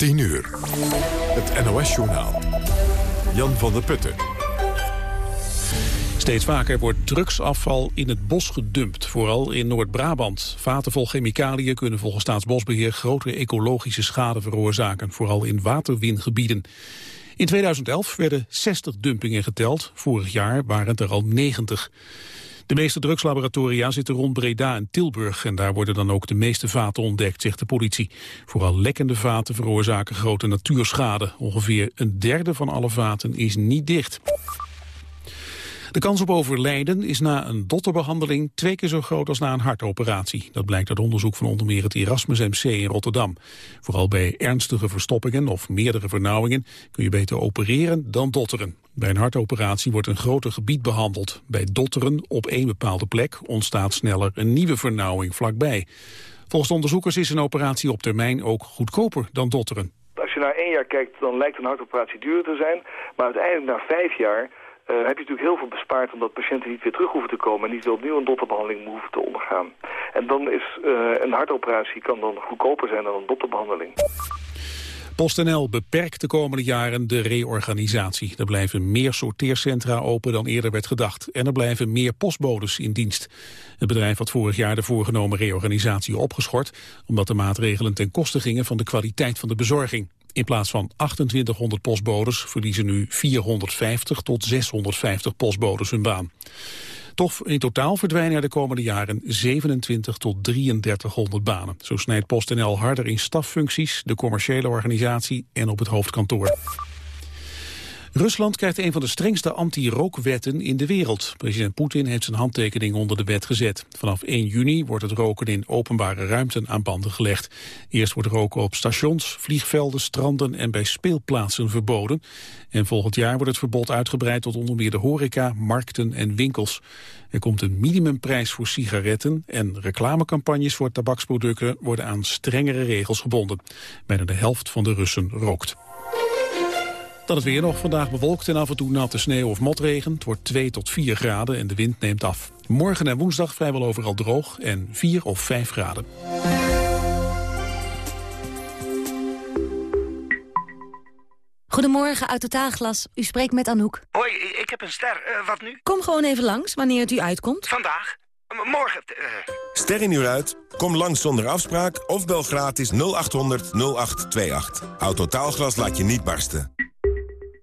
10 uur. Het NOS-journaal. Jan van der Putten. Steeds vaker wordt drugsafval in het bos gedumpt, vooral in Noord-Brabant. Vaten vol chemicaliën kunnen volgens Staatsbosbeheer grote ecologische schade veroorzaken, vooral in waterwingebieden. In 2011 werden 60 dumpingen geteld, vorig jaar waren het er al 90. De meeste drugslaboratoria zitten rond Breda en Tilburg en daar worden dan ook de meeste vaten ontdekt, zegt de politie. Vooral lekkende vaten veroorzaken grote natuurschade. Ongeveer een derde van alle vaten is niet dicht. De kans op overlijden is na een dotterbehandeling twee keer zo groot als na een hartoperatie. Dat blijkt uit onderzoek van onder meer het Erasmus MC in Rotterdam. Vooral bij ernstige verstoppingen of meerdere vernauwingen kun je beter opereren dan dotteren. Bij een hartoperatie wordt een groter gebied behandeld. Bij dotteren op één bepaalde plek ontstaat sneller een nieuwe vernauwing vlakbij. Volgens onderzoekers is een operatie op termijn ook goedkoper dan dotteren. Als je naar één jaar kijkt, dan lijkt een hartoperatie duurder te zijn. Maar uiteindelijk na vijf jaar uh, heb je natuurlijk heel veel bespaard... omdat patiënten niet weer terug hoeven te komen... en niet weer opnieuw een dotterbehandeling hoeven te ondergaan. En dan is uh, een hartoperatie kan dan goedkoper zijn dan een dotterbehandeling. PostNL beperkt de komende jaren de reorganisatie. Er blijven meer sorteercentra open dan eerder werd gedacht. En er blijven meer postbodes in dienst. Het bedrijf had vorig jaar de voorgenomen reorganisatie opgeschort... omdat de maatregelen ten koste gingen van de kwaliteit van de bezorging. In plaats van 2800 postbodes verliezen nu 450 tot 650 postbodes hun baan. Toch in totaal verdwijnen er de komende jaren 27 tot 3300 banen. Zo snijdt PostNL harder in staffuncties, de commerciële organisatie en op het hoofdkantoor. Rusland krijgt een van de strengste anti-rookwetten in de wereld. President Poetin heeft zijn handtekening onder de wet gezet. Vanaf 1 juni wordt het roken in openbare ruimten aan banden gelegd. Eerst wordt roken op stations, vliegvelden, stranden en bij speelplaatsen verboden. En volgend jaar wordt het verbod uitgebreid tot onder meer de horeca, markten en winkels. Er komt een minimumprijs voor sigaretten en reclamecampagnes voor tabaksproducten worden aan strengere regels gebonden. Bijna de helft van de Russen rookt. Dan het weer nog. Vandaag bewolkt en af en toe natte sneeuw of motregen. Het wordt 2 tot 4 graden en de wind neemt af. Morgen en woensdag vrijwel overal droog en 4 of 5 graden. Goedemorgen, uit Totaalglas. U spreekt met Anouk. Hoi, ik heb een ster. Uh, wat nu? Kom gewoon even langs, wanneer het u uitkomt. Vandaag? M morgen? Uh... Ster in uur uit? Kom langs zonder afspraak of bel gratis 0800 0828. Autotaalglas laat je niet barsten.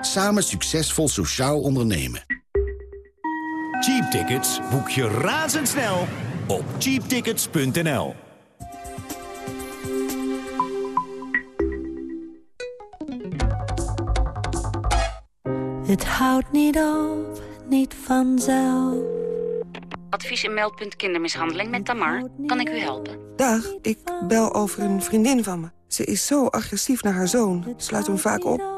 Samen succesvol sociaal ondernemen. Cheap tickets boek je razendsnel op cheaptickets.nl. Het houdt niet op, niet vanzelf. Advies en meldpunt kindermishandeling met Tamar. Kan ik u helpen? Dag, ik bel over een vriendin van me. Ze is zo agressief naar haar zoon. Sluit hem vaak op.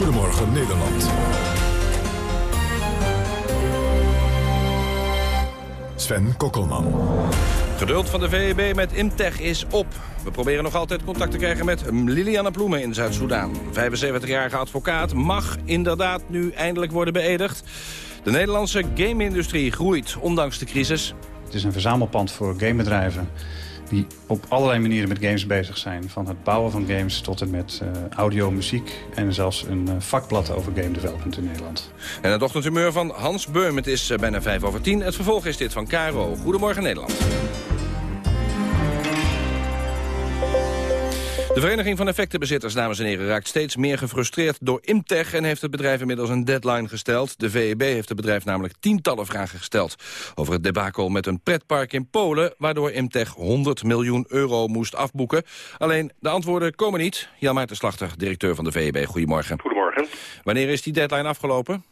Goedemorgen Nederland. Sven Kokkelman. Geduld van de VEB met Imtech is op. We proberen nog altijd contact te krijgen met Liliana Ploemen in Zuid-Soedan. 75-jarige advocaat mag inderdaad nu eindelijk worden beëdigd. De Nederlandse game-industrie groeit, ondanks de crisis. Het is een verzamelpand voor gamebedrijven die op allerlei manieren met games bezig zijn. Van het bouwen van games tot en met uh, audio, muziek... en zelfs een uh, vakblad over game development in Nederland. En het ochtendhumeur van Hans Beum. Het is uh, bijna vijf over tien. Het vervolg is dit van Caro. Goedemorgen Nederland. De Vereniging van Effectenbezitters, dames en heren, raakt steeds meer gefrustreerd door Imtech en heeft het bedrijf inmiddels een deadline gesteld. De VEB heeft het bedrijf namelijk tientallen vragen gesteld over het debakel met een pretpark in Polen, waardoor Imtech 100 miljoen euro moest afboeken. Alleen de antwoorden komen niet. Jan Maarten Slachter, directeur van de VEB, goedemorgen. Goedemorgen. Wanneer is die deadline afgelopen?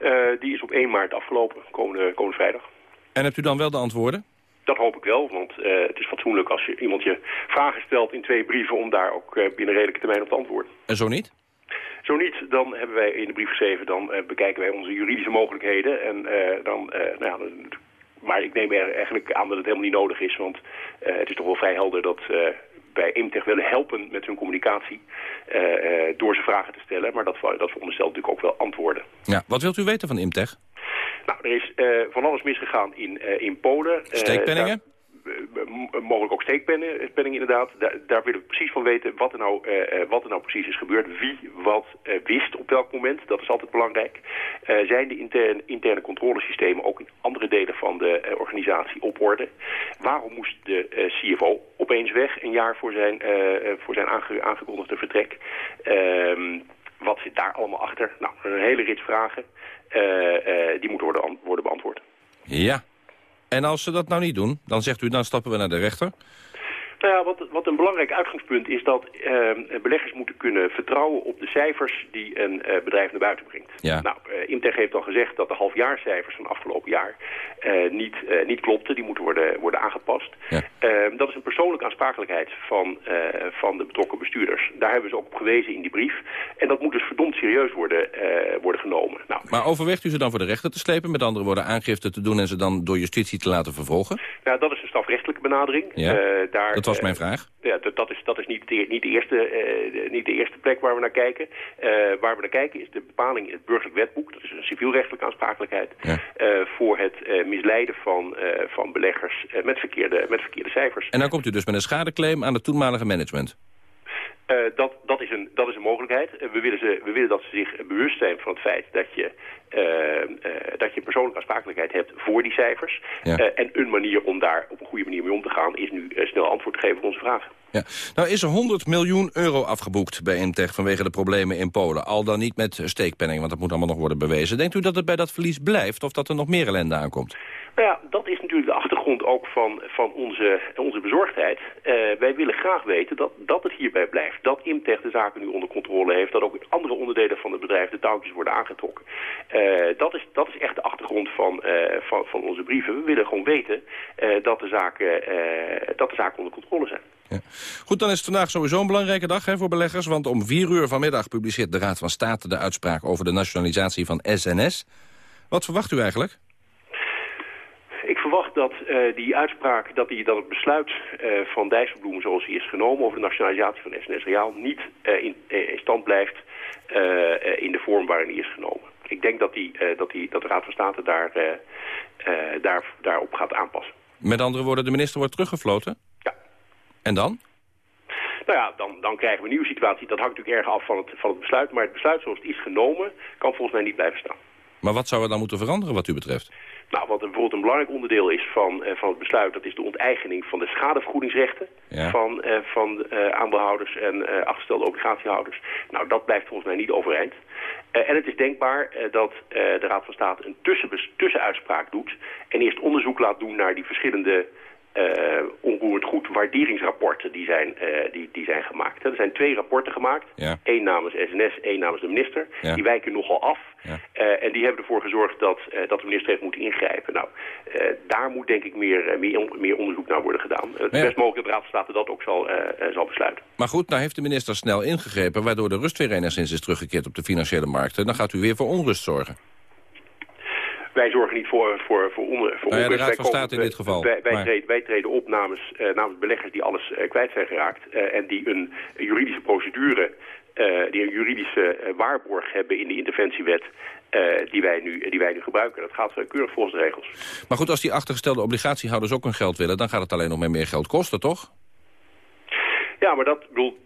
Uh, die is op 1 maart afgelopen, komende, komende vrijdag. En hebt u dan wel de antwoorden? Dat hoop ik wel, want uh, het is fatsoenlijk als je iemand je vragen stelt in twee brieven... om daar ook uh, binnen redelijke termijn op te antwoorden. En zo niet? Zo niet, dan hebben wij in de brief geschreven, dan uh, bekijken wij onze juridische mogelijkheden. En dan, nou ja, maar ik neem er eigenlijk aan dat het helemaal niet nodig is, want het is toch wel vrij helder dat bij Imtech willen helpen met hun communicatie door ze vragen te stellen. Maar dat, dat veronderstelt natuurlijk ook wel antwoorden. Ja, wat wilt u weten van Imtech? Nou, er is uh, van alles misgegaan in, in Polen. Steekpenningen? mogelijk ook steekpenningen inderdaad. Daar, daar, willen we precies van weten wat er nou, uh, wat er nou precies is gebeurd. Wie wat uh, wist op welk moment. Dat is altijd belangrijk. Uh, zijn de interne, interne controlesystemen ook in andere delen van de organisatie op orde? Waarom moest de CFO opeens weg een jaar voor zijn, voor zijn aange aangekondigde vertrek? Ehm, wat zit daar allemaal achter? Nou, een hele rits vragen. Die moeten worden, worden beantwoord. Ja, en als ze dat nou niet doen, dan zegt u, dan stappen we naar de rechter. Nou ja, wat, wat een belangrijk uitgangspunt is dat uh, beleggers moeten kunnen vertrouwen op de cijfers die een uh, bedrijf naar buiten brengt. Ja. Nou, uh, Imtech heeft al gezegd dat de halfjaarcijfers van afgelopen jaar niet, niet klopten. Die moeten worden, worden aangepast. Ja. Ehm, dat is een persoonlijke aansprakelijkheid van, van de betrokken bestuurders. Daar hebben ze ook op gewezen in die brief. En dat moet dus verdomd serieus worden, worden genomen. Nou, maar overweegt u ze dan voor de rechter te slepen? Met andere woorden aangifte te doen en ze dan door justitie te laten vervolgen? Nou, dat is een strafrechtelijke benadering. Ja. daar, dat was mijn vraag. Ja, dat, is, dat is niet, de, niet, de eerste, uh, niet de eerste plek waar we naar kijken. Uh, waar we naar kijken is de bepaling in het burgerlijk wetboek. Dat is een civielrechtelijke aansprakelijkheid. Ja. Uh, voor het misleiden van, van beleggers met, verkeerde, met verkeerde cijfers. En dan komt u dus met een schadeclaim aan het toenmalige management. Uh, dat, dat, is een, dat is een mogelijkheid. Uh, we, willen ze, we willen dat ze zich bewust zijn van het feit dat je, dat je persoonlijke aansprakelijkheid hebt voor die cijfers. Ja. en een manier om daar op een goede manier mee om te gaan is nu snel antwoord te geven op onze vragen. Ja. Nou is er 100 miljoen euro afgeboekt bij Intech vanwege de problemen in Polen. Al dan niet met steekpenning, want dat moet allemaal nog worden bewezen. Denkt u dat het bij dat verlies blijft of dat er nog meer ellende aankomt? Nou ja, dat is natuurlijk de achtergrond ook van, van onze, onze bezorgdheid. Uh, wij willen graag weten dat, dat het hierbij blijft. Dat Imtech de zaken nu onder controle heeft. Dat ook in andere onderdelen van het bedrijf de touwtjes worden aangetrokken. Uh, dat, is, dat is echt de achtergrond van, uh, van, van onze brieven. We willen gewoon weten dat, de zaken, dat de zaken onder controle zijn. Ja. Goed, dan is het vandaag sowieso een belangrijke dag hè, voor beleggers. Want om vier uur vanmiddag publiceert de Raad van State de uitspraak over de nationalisatie van SNS. Wat verwacht u eigenlijk? Ik verwacht dat uh, die uitspraak, dat, die, dat het besluit uh, van Dijsselbloem zoals die is genomen over de nationalisatie van SNS Reaal niet uh, in, in, stand blijft in de vorm waarin die is genomen. Ik denk dat, die, dat, die, dat de Raad van State daar, daar, daarop gaat aanpassen. Met andere woorden, de minister wordt teruggefloten? Ja. En dan? Nou ja, dan, dan krijgen we een nieuwe situatie. Dat hangt natuurlijk erg af van het, van het besluit. Maar het besluit zoals het is genomen kan volgens mij niet blijven staan. Maar wat zou er dan moeten veranderen wat u betreft? Nou, wat bijvoorbeeld een belangrijk onderdeel is van, uh, van het besluit... dat is de onteigening van de schadevergoedingsrechten ja. van, uh, van uh, aandeelhouders en achterstelde obligatiehouders. Nou, dat blijft volgens mij niet overeind. en het is denkbaar dat de Raad van State een tussenuitspraak doet... en eerst onderzoek laat doen naar die verschillende... Uh, onroerend goed waarderingsrapporten die zijn, uh, die, die zijn gemaakt. Er zijn twee rapporten gemaakt. Ja. Eén namens SNS, één namens de minister. Ja. Die wijken nogal af. Ja. Uh, en die hebben ervoor gezorgd dat, dat de minister heeft moeten ingrijpen. Nou, daar moet denk ik meer, meer, meer onderzoek naar worden gedaan. Het is best mogelijk dat de Raad van State dat ook zal, zal besluiten. Maar goed, nou heeft de minister snel ingegrepen... waardoor de rust weer enigszins is teruggekeerd op de financiële markten. Dan gaat u weer voor onrust zorgen. Wij zorgen niet voor, voor, voor, onder, voor nou ja, de Raad wij van State in dit geval. Wij, wij, maar... treden, wij treden op namens, uh, namens beleggers die alles uh, kwijt zijn geraakt... Uh, en die een juridische procedure, die een juridische waarborg hebben in de interventiewet... die, wij nu, die wij nu gebruiken. Dat gaat keurig volgens de regels. Maar goed, als die achtergestelde obligatiehouders ook hun geld willen... dan gaat het alleen nog meer geld kosten, toch? Ja, maar dat bedoel,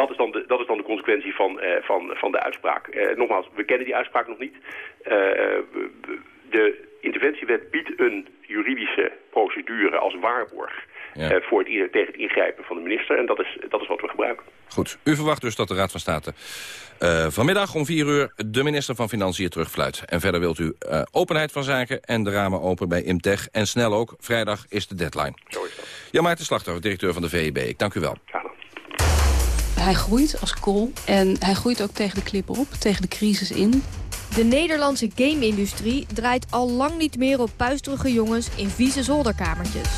dat is dan de, dat is dan de consequentie van, uh, van, van de uitspraak. Uh, nogmaals, we kennen die uitspraak nog niet. Uh, de interventiewet biedt een juridische procedure als waarborg Ja. eh, voor het, tegen het ingrijpen van de minister. En dat is, dat is wat we gebruiken. Goed, u verwacht dus dat de Raad van State eh, vanmiddag om 4 uur de minister van Financiën terugfluit. En verder wilt u eh, openheid van zaken en de ramen open bij Imtech. En snel ook, vrijdag is de deadline. Zo is dat. Jan Maarten Slachter, directeur van de VEB. Ik dank u wel. Hij groeit als kool en hij groeit ook tegen de klippen op, tegen de crisis in. De Nederlandse game-industrie draait al lang niet meer op puisterige jongens in vieze zolderkamertjes.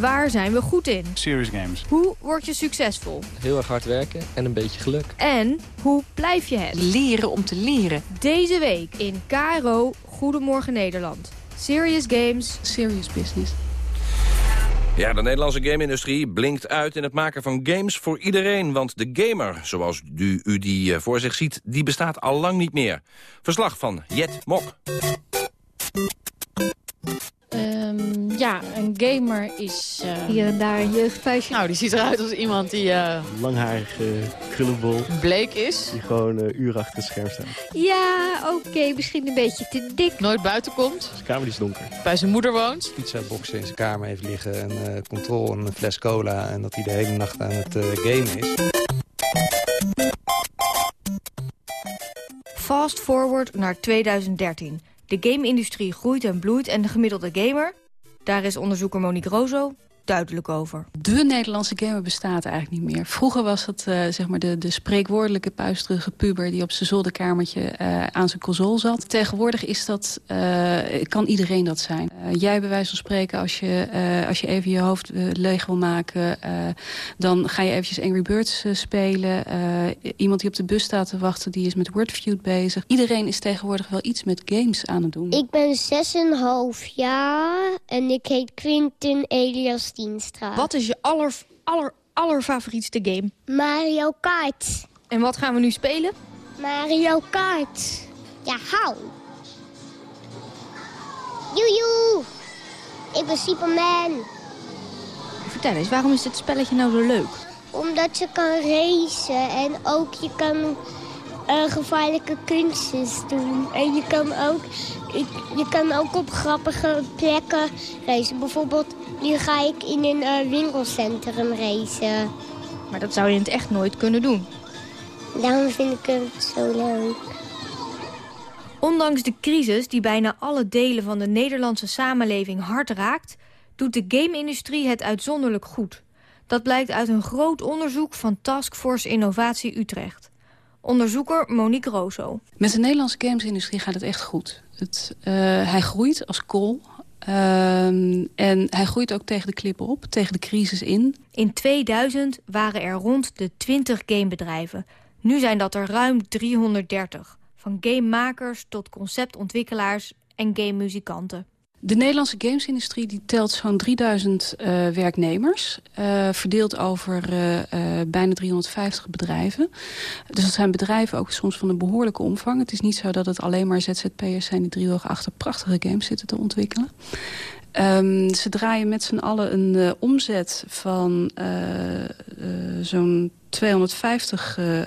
Waar zijn we goed in? Serious games. Hoe word je succesvol? Heel erg hard werken en een beetje geluk. En hoe blijf je het? Leren om te leren. Deze week in KRO Goedemorgen Nederland. Serious Games. Serious business. Ja, de Nederlandse game-industrie blinkt uit in het maken van games voor iedereen. Want de gamer, zoals u, u die eh, voor zich ziet, die bestaat al lang niet meer. Verslag van Jet Mok. Ehm, ja, een gamer is... eh, Hier en daar een jeugdfeestje. Nou, die ziet eruit als iemand die eh, Langharige krullenbol. bleek is. Die gewoon eh, uren achter het scherm staat. Ja, oké, misschien een beetje te dik. Nooit buiten komt. Zijn kamer die is donker. Bij zijn moeder woont. pizzaboxen in zijn kamer heeft liggen, een uh, controle, een fles cola... en dat hij de hele nacht aan het uh, gamen is. Fast forward naar 2013. De game-industrie groeit en bloeit en de gemiddelde gamer... daar is onderzoeker Monique Rozo duidelijk over. De Nederlandse gamer bestaat eigenlijk niet meer. Vroeger was het uh, zeg maar de, de spreekwoordelijke puisterige puber... die op zijn zolderkamertje uh, aan zijn console zat. Tegenwoordig is dat, uh, kan iedereen dat zijn. jij bij wijze van spreken, als je, als je even je hoofd leeg wil maken... dan ga je eventjes Angry Birds spelen. iemand die op de bus staat te wachten, die is met Wordfeud bezig. Iedereen is tegenwoordig wel iets met games aan het doen. Ik ben 6,5 jaar en ik heet Quinten Elias Wat is je aller, aller, allerfavorietste game? Mario Kart. En wat gaan we nu spelen? Mario Kart. Ja, hou. Joejoe. Ik ben Superman. Vertel eens, waarom is dit spelletje nou zo leuk? Omdat je kan racen en ook je kan uh, gevaarlijke kunstjes doen. En je kan ook, ik, je kan ook op grappige plekken racen. Bijvoorbeeld, nu ga ik in een uh, winkelcentrum racen. Maar dat zou je in het echt nooit kunnen doen. Daarom vind ik het zo leuk. Ondanks de crisis die bijna alle delen van de Nederlandse samenleving hard raakt... doet de game-industrie het uitzonderlijk goed. Dat blijkt uit een groot onderzoek van Taskforce Innovatie Utrecht. Onderzoeker Monique Rozo. Met de Nederlandse gamesindustrie gaat het echt goed. Het, uh, hij groeit als kool. Uh, en hij groeit ook tegen de klippen op, tegen de crisis in. In 2000 waren er rond de 20 gamebedrijven. Nu zijn dat er ruim 330. Van gamemakers tot conceptontwikkelaars en gamemuzikanten. De Nederlandse gamesindustrie die telt zo'n 3000 uh, werknemers. Uh, verdeeld over uh, bijna 350 bedrijven. Dus dat zijn bedrijven ook soms van een behoorlijke omvang. Het is niet zo dat het alleen maar ZZP'ers zijn... die driehoog achter prachtige games zitten te ontwikkelen. Um, ze draaien met z'n allen een omzet van zo'n 250, uh, uh,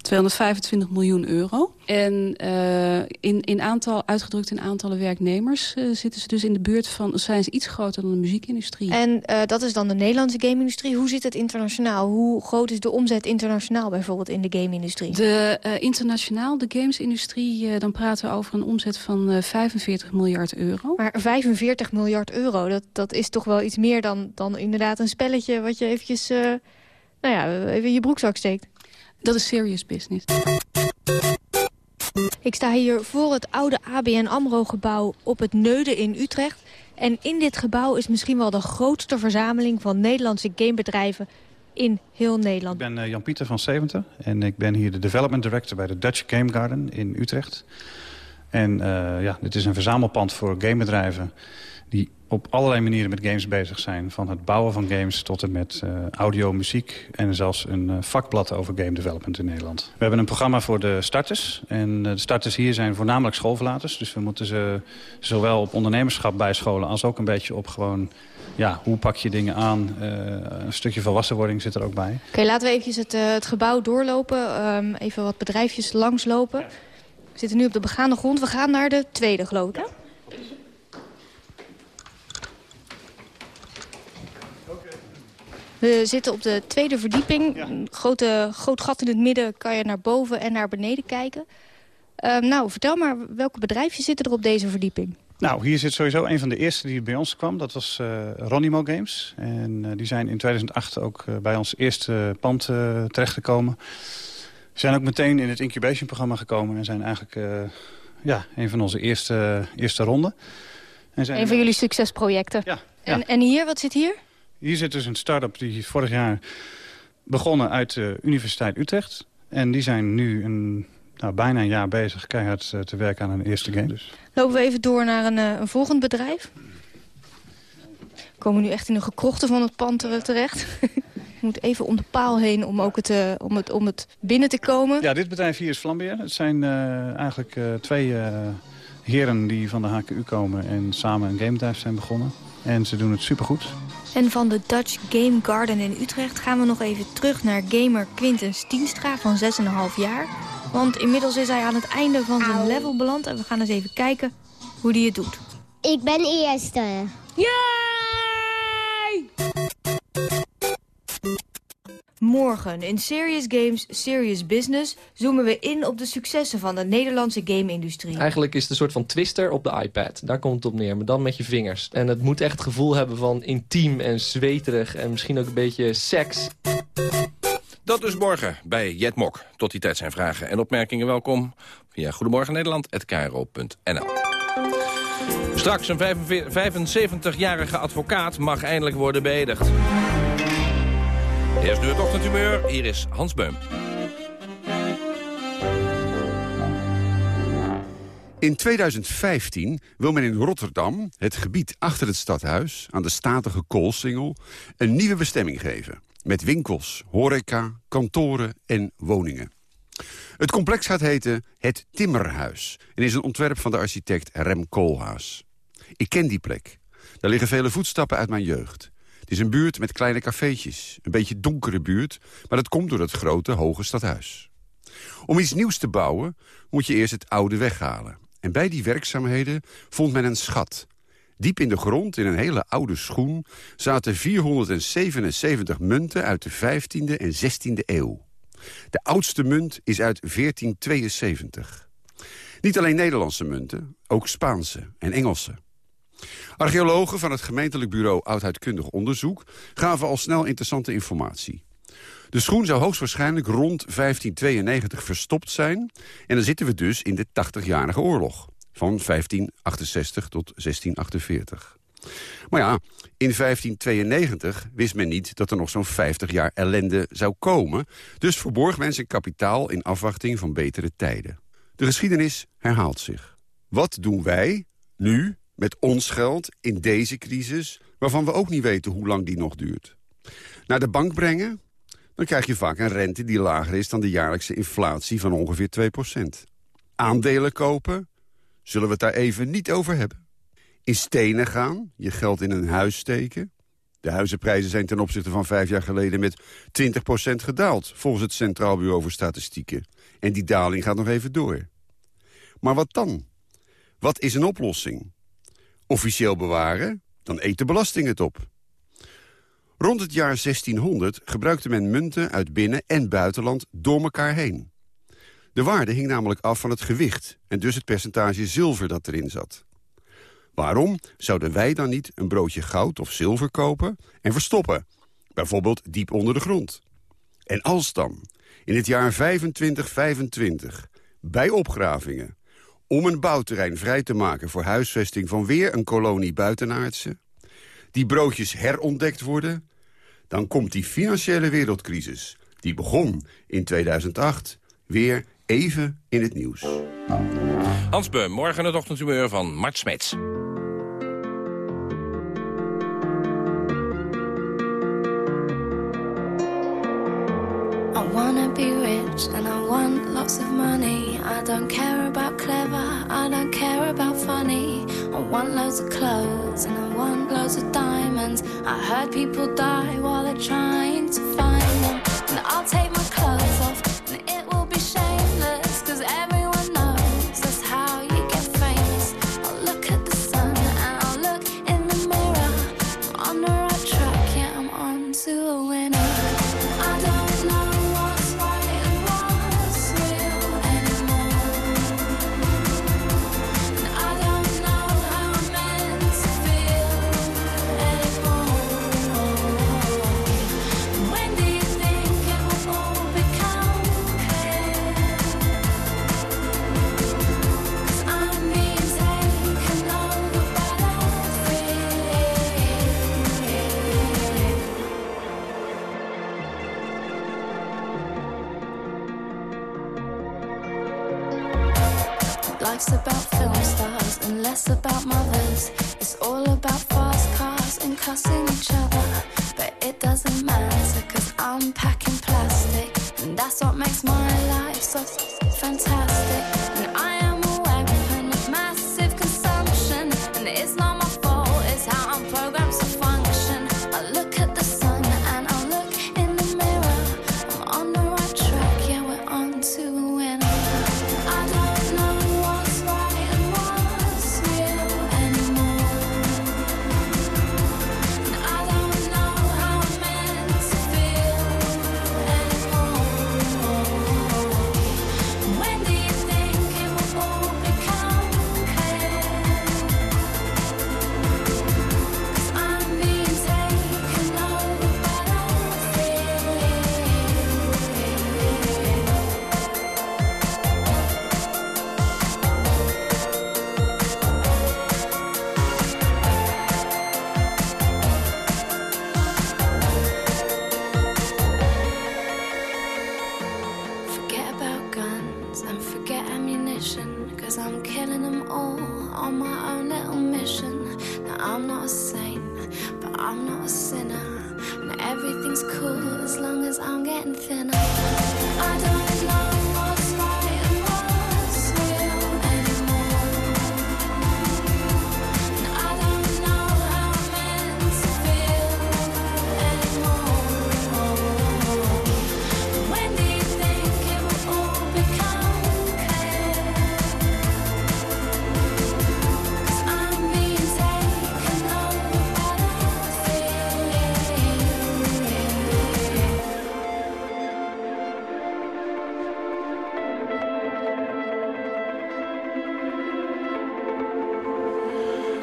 225 miljoen euro. En uh, in, in aantal, uitgedrukt in aantallen werknemers zitten ze dus in de buurt van... zijn ze iets groter dan de muziekindustrie. En dat is dan de Nederlandse game-industrie. Hoe zit het internationaal? Hoe groot is de omzet internationaal bijvoorbeeld in de game-industrie? De internationaal, de gamesindustrie, dan praten we over een omzet van 45 miljard euro. Maar 45 miljard euro, dat, dat is toch wel iets meer dan, dan inderdaad een spelletje... wat je eventjes nou ja, even in je broekzak steekt. Dat is serious business. Ik sta hier voor het oude ABN AMRO-gebouw op het Neude in Utrecht. En in dit gebouw is misschien wel de grootste verzameling van Nederlandse gamebedrijven in heel Nederland. Ik ben uh, Jan-Pieter van Seventer en ik ben hier de Development Director bij de Dutch Game Garden in Utrecht. En uh, ja, dit is een verzamelpand voor gamebedrijven op allerlei manieren met games bezig zijn. Van het bouwen van games tot en met uh, audio, muziek... en zelfs een uh, vakblad over game development in Nederland. We hebben een programma voor de starters. En uh, de starters hier zijn voornamelijk schoolverlaters. Dus we moeten ze zowel op ondernemerschap bijscholen... als ook een beetje op gewoon... ja, hoe pak je dingen aan? een stukje volwassenwording zit er ook bij. Oké, okay, laten we even het, het gebouw doorlopen. Um, even wat bedrijfjes langslopen. We zitten nu op de begaande grond. We gaan naar de tweede, geloof ik, hè? We zitten op de tweede verdieping. Een grote, groot gat in het midden kan je naar boven en naar beneden kijken. Ehm, nou, vertel maar, welke bedrijfjes zitten er op deze verdieping? Nou, hier zit sowieso een van de eerste die bij ons kwam. Dat was uh, Ronimo Games. En uh, die zijn in 2008 ook uh, bij ons eerste pand terechtgekomen. Ze zijn ook meteen in het incubation-programma gekomen... en zijn eigenlijk ja, een van onze eerste, eerste ronden. En zijn... Een van jullie succesprojecten. Ja, en, ja. en hier, wat zit hier? Hier zit dus een start-up die vorig jaar begonnen uit de Universiteit Utrecht. En die zijn nu een, nou, bijna een jaar bezig keihard te werken aan een eerste game. Dus. Lopen we even door naar een, een volgend bedrijf. We komen nu echt in de gekrochten van het pand terecht. Je moet even om de paal heen om, ook het, uh, om, het, om het binnen te komen. Ja, dit bedrijf hier is Flambeer. Het zijn uh, eigenlijk uh, twee heren die van de HKU komen en samen een gamebedrijf zijn begonnen. En ze doen het supergoed. En van de Dutch Game Garden in Utrecht gaan we nog even terug naar gamer Quinten Stienstra van 6,5 jaar. Want inmiddels is hij aan het einde van zijn level beland en we gaan eens even kijken hoe hij het doet. Ik ben eerste. Yay! Morgen in Serious Games, Serious Business zoomen we in op de successen van de Nederlandse game-industrie. Eigenlijk is het een soort van twister op de iPad. Daar komt het op neer, maar dan met je vingers. En het moet echt het gevoel hebben van intiem en zweterig en misschien ook een beetje seks. Dat dus morgen bij Jetmok. Tot die tijd zijn vragen en opmerkingen welkom via Goedemorgen Nederland@kro.nl. Straks een 75-jarige advocaat mag eindelijk worden beëdigd. Eerst nu het ochtendhumeur. Hier is Hans Beum. In 2015 wil men in Rotterdam, het gebied achter het stadhuis... aan de statige koolsingel, een nieuwe bestemming geven. Met winkels, horeca, kantoren en woningen. Het complex gaat heten Het Timmerhuis... en is een ontwerp van de architect Rem Koolhaas. Ik ken die plek. Daar liggen vele voetstappen uit mijn jeugd. Het is een buurt met kleine cafeetjes. Een beetje donkere buurt, maar dat komt door het grote, hoge stadhuis. Om iets nieuws te bouwen, moet je eerst het oude weghalen. En bij die werkzaamheden vond men een schat. Diep in de grond, in een hele oude schoen... zaten 477 munten uit de 15e en 16e eeuw. De oudste munt is uit 1472. Niet alleen Nederlandse munten, ook Spaanse en Engelse. Archeologen van het gemeentelijk bureau Oudheidkundig Onderzoek... gaven al snel interessante informatie. De schoen zou hoogstwaarschijnlijk rond 1592 verstopt zijn... en dan zitten we dus in de 80-jarige oorlog. Van 1568 tot 1648. Maar ja, in 1592 wist men niet dat er nog zo'n 50 jaar ellende zou komen... dus verborg men zijn kapitaal in afwachting van betere tijden. De geschiedenis herhaalt zich. Wat doen wij, nu, met ons geld in deze crisis... waarvan we ook niet weten hoe lang die nog duurt. Naar de bank brengen, dan krijg je vaak een rente die lager is... dan de jaarlijkse inflatie van ongeveer 2% Aandelen kopen, zullen we het daar even niet over hebben. In stenen gaan, je geld in een huis steken. De huizenprijzen zijn ten opzichte van vijf jaar geleden met 20% gedaald... volgens het Centraal Bureau voor Statistieken. En die daling gaat nog even door. Maar wat dan? Wat is een oplossing? Officieel bewaren, dan eet de belasting het op. Rond het jaar 1600 gebruikte men munten uit binnen- en buitenland door elkaar heen. De waarde hing namelijk af van het gewicht en dus het percentage zilver dat erin zat. Waarom zouden wij dan niet een broodje goud of zilver kopen en verstoppen? Bijvoorbeeld diep onder de grond. En als dan, in het jaar 2525, bij opgravingen... om een bouwterrein vrij te maken voor huisvesting van weer een kolonie buitenaardse... die broodjes herontdekt worden... dan komt die financiële wereldcrisis, die begon in 2008... weer even in het nieuws. Hans Beum, morgen het ochtendhumeur van Mart Smeets. Be rich and I want lots of money. I don't care about clever, I don't care about funny. I want loads of clothes and I want loads of diamonds. I heard people die while they're trying to find them. And I'll take my less about mothers. It's all about fast cars and cussing each other. But it doesn't matter cause I'm packing plastic. And that's what makes my life so fantastic.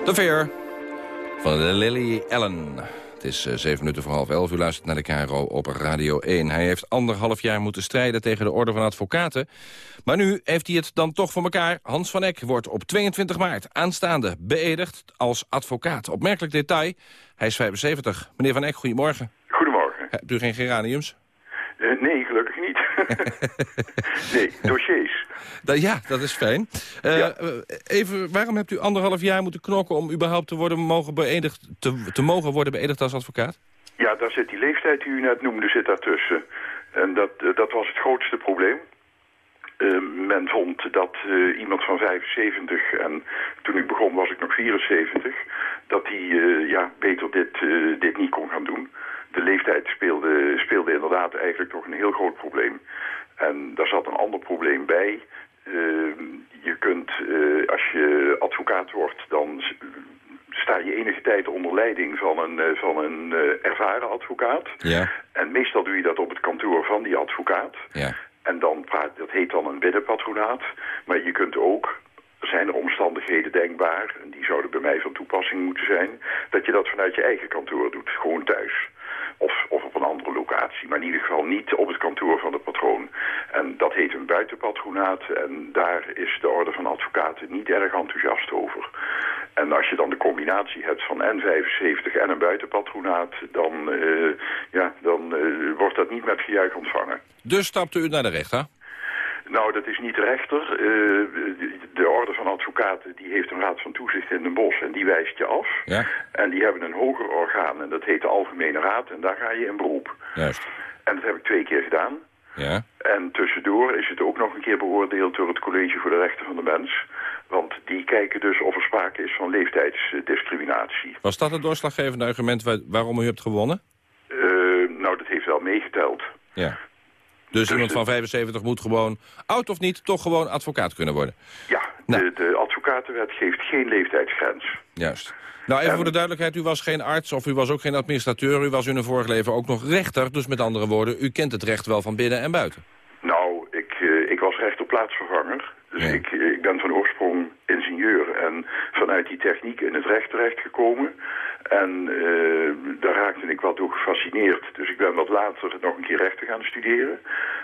De Veer van Lily Allen. Het is eh, zeven minuten voor half elf. U luistert naar de KRO op Radio 1. Hij heeft anderhalf jaar moeten strijden tegen de Orde van Advocaten. Maar nu heeft hij het dan toch voor elkaar. Hans van Eck wordt op 22 maart aanstaande beëdigd als advocaat. Opmerkelijk detail, hij is 75. Meneer van Eck, goedemorgen. Goedemorgen. Hebt u geen geraniums? Eh, nee, gelukkig niet. nee, dossiers. Da- ja, dat is fijn. Eh, Even, waarom hebt u anderhalf jaar moeten knokken... om überhaupt te, worden mogen beëdigd, te, te mogen worden beëdigd als advocaat? Ja, daar zit die leeftijd die u net noemde, zit daartussen. En dat, eh, dat was het grootste probleem. Eh, men vond dat iemand van 75, en toen ik begon was ik nog 74... dat hij ja, beter dit, dit niet kon gaan doen. De leeftijd speelde, speelde inderdaad eigenlijk toch een heel groot probleem. En daar zat een ander probleem bij. Eh, je kunt, eh, als je advocaat wordt, dan sta je enige tijd onder leiding van een, eh, van een eh, ervaren advocaat. Ja. En meestal doe je dat op het kantoor van die advocaat. Ja. En dan praat, dat heet dan een binnenpatronaat. Maar je kunt ook, zijn er omstandigheden denkbaar, en die zouden bij mij van toepassing moeten zijn, dat je dat vanuit je eigen kantoor doet, gewoon thuis. Of, of op een andere locatie, maar in ieder geval niet op het kantoor van de patroon. En dat heet een buitenpatronaat en daar is de orde van advocaten niet erg enthousiast over. En als je dan de combinatie hebt van N75 en een buitenpatronaat, dan, eh, ja, dan eh, wordt dat niet met gejuich ontvangen. Dus stapte u naar de rechter? Nou, dat is niet de rechter. Eh, de, de orde van advocaten die heeft een raad van toezicht in Den Bosch en die wijst je af. Ja. En die hebben een hoger orgaan en dat heet de Algemene Raad en daar ga je in beroep. Juist. En dat heb ik twee keer gedaan. Ja. En tussendoor is het ook nog een keer beoordeeld door het College voor de Rechten van de Mens. Want die kijken dus of er sprake is van leeftijdsdiscriminatie. Was dat het doorslaggevende argument wa- waarom u hebt gewonnen? Eh, nou, dat heeft wel meegeteld. Ja. Dus iemand van 75 moet gewoon, oud of niet, toch gewoon advocaat kunnen worden. Ja, de, de advocatenwet geeft geen leeftijdsgrens. Juist. Nou, even voor de duidelijkheid, u was geen arts of u was ook geen administrateur. U was in een vorig leven ook nog rechter. Dus met andere woorden, u kent het recht wel van binnen en buiten. Nou, ik, eh, ik was rechterplaatsvervanger. Dus ik, ik ben van oorsprong ingenieur en vanuit die techniek in het recht terechtgekomen. En eh, daar raakte ik wat door gefascineerd. Dus ik ben wat later nog een keer rechten gaan studeren.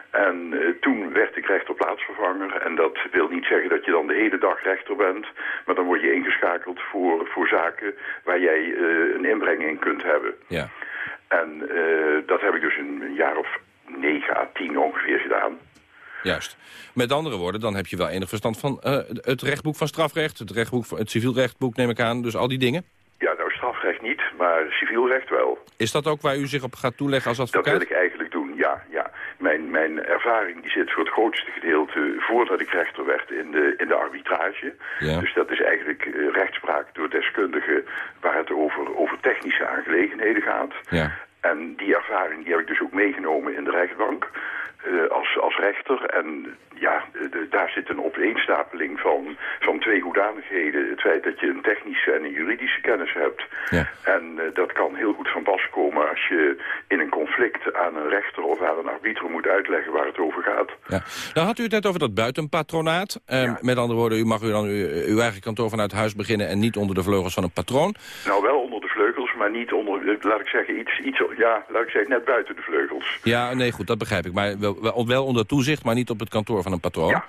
En eh, toen werd ik rechterplaatsvervanger. En dat wil niet zeggen dat je dan de hele dag rechter bent. Maar dan word je ingeschakeld voor, voor zaken waar jij eh, een inbreng in kunt hebben. Ja. En dat heb ik dus een, een jaar of negen à tien ongeveer gedaan. Juist. Met andere woorden, dan heb je wel enig verstand van eh, het rechtboek van strafrecht... het, rechtboek, van- het civielrechtboek neem ik aan, dus al die dingen. Ja, nou strafrecht niet, maar civielrecht wel. Is dat ook waar u zich op gaat toeleggen als Dat advocaat? wil ik eigenlijk doen, ja. ja. Mijn, mijn ervaring die zit voor het grootste gedeelte voordat ik rechter werd in de, in de arbitrage. Ja. Dus dat is eigenlijk eh, rechtspraak door deskundigen waar het over, over technische aangelegenheden gaat. Ja. En die ervaring die heb ik dus ook meegenomen in de rechtbank eh, als, als rechter. En ja, de- daar zit een opeenstapeling van, van twee hoedanigheden. Het feit dat je een technische en een juridische kennis hebt. Ja. En eh, dat kan heel goed van pas komen als je in een conflict aan een rechter of aan een arbiter moet uitleggen waar het over gaat. Ja. Nou had u het net over dat buitenpatronaat. Eh, Met andere woorden, u mag u dan uw, uw eigen kantoor vanuit huis beginnen... en niet onder de vleugels van een patroon. Nou, wel vleugels, maar niet onder, eh, laat ik zeggen, iets, iets, ja, laat ik zeggen, net buiten de vleugels. Ja, nee, goed, dat begrijp ik. Maar wel, wel- onder toezicht, maar niet op het kantoor van een patroon.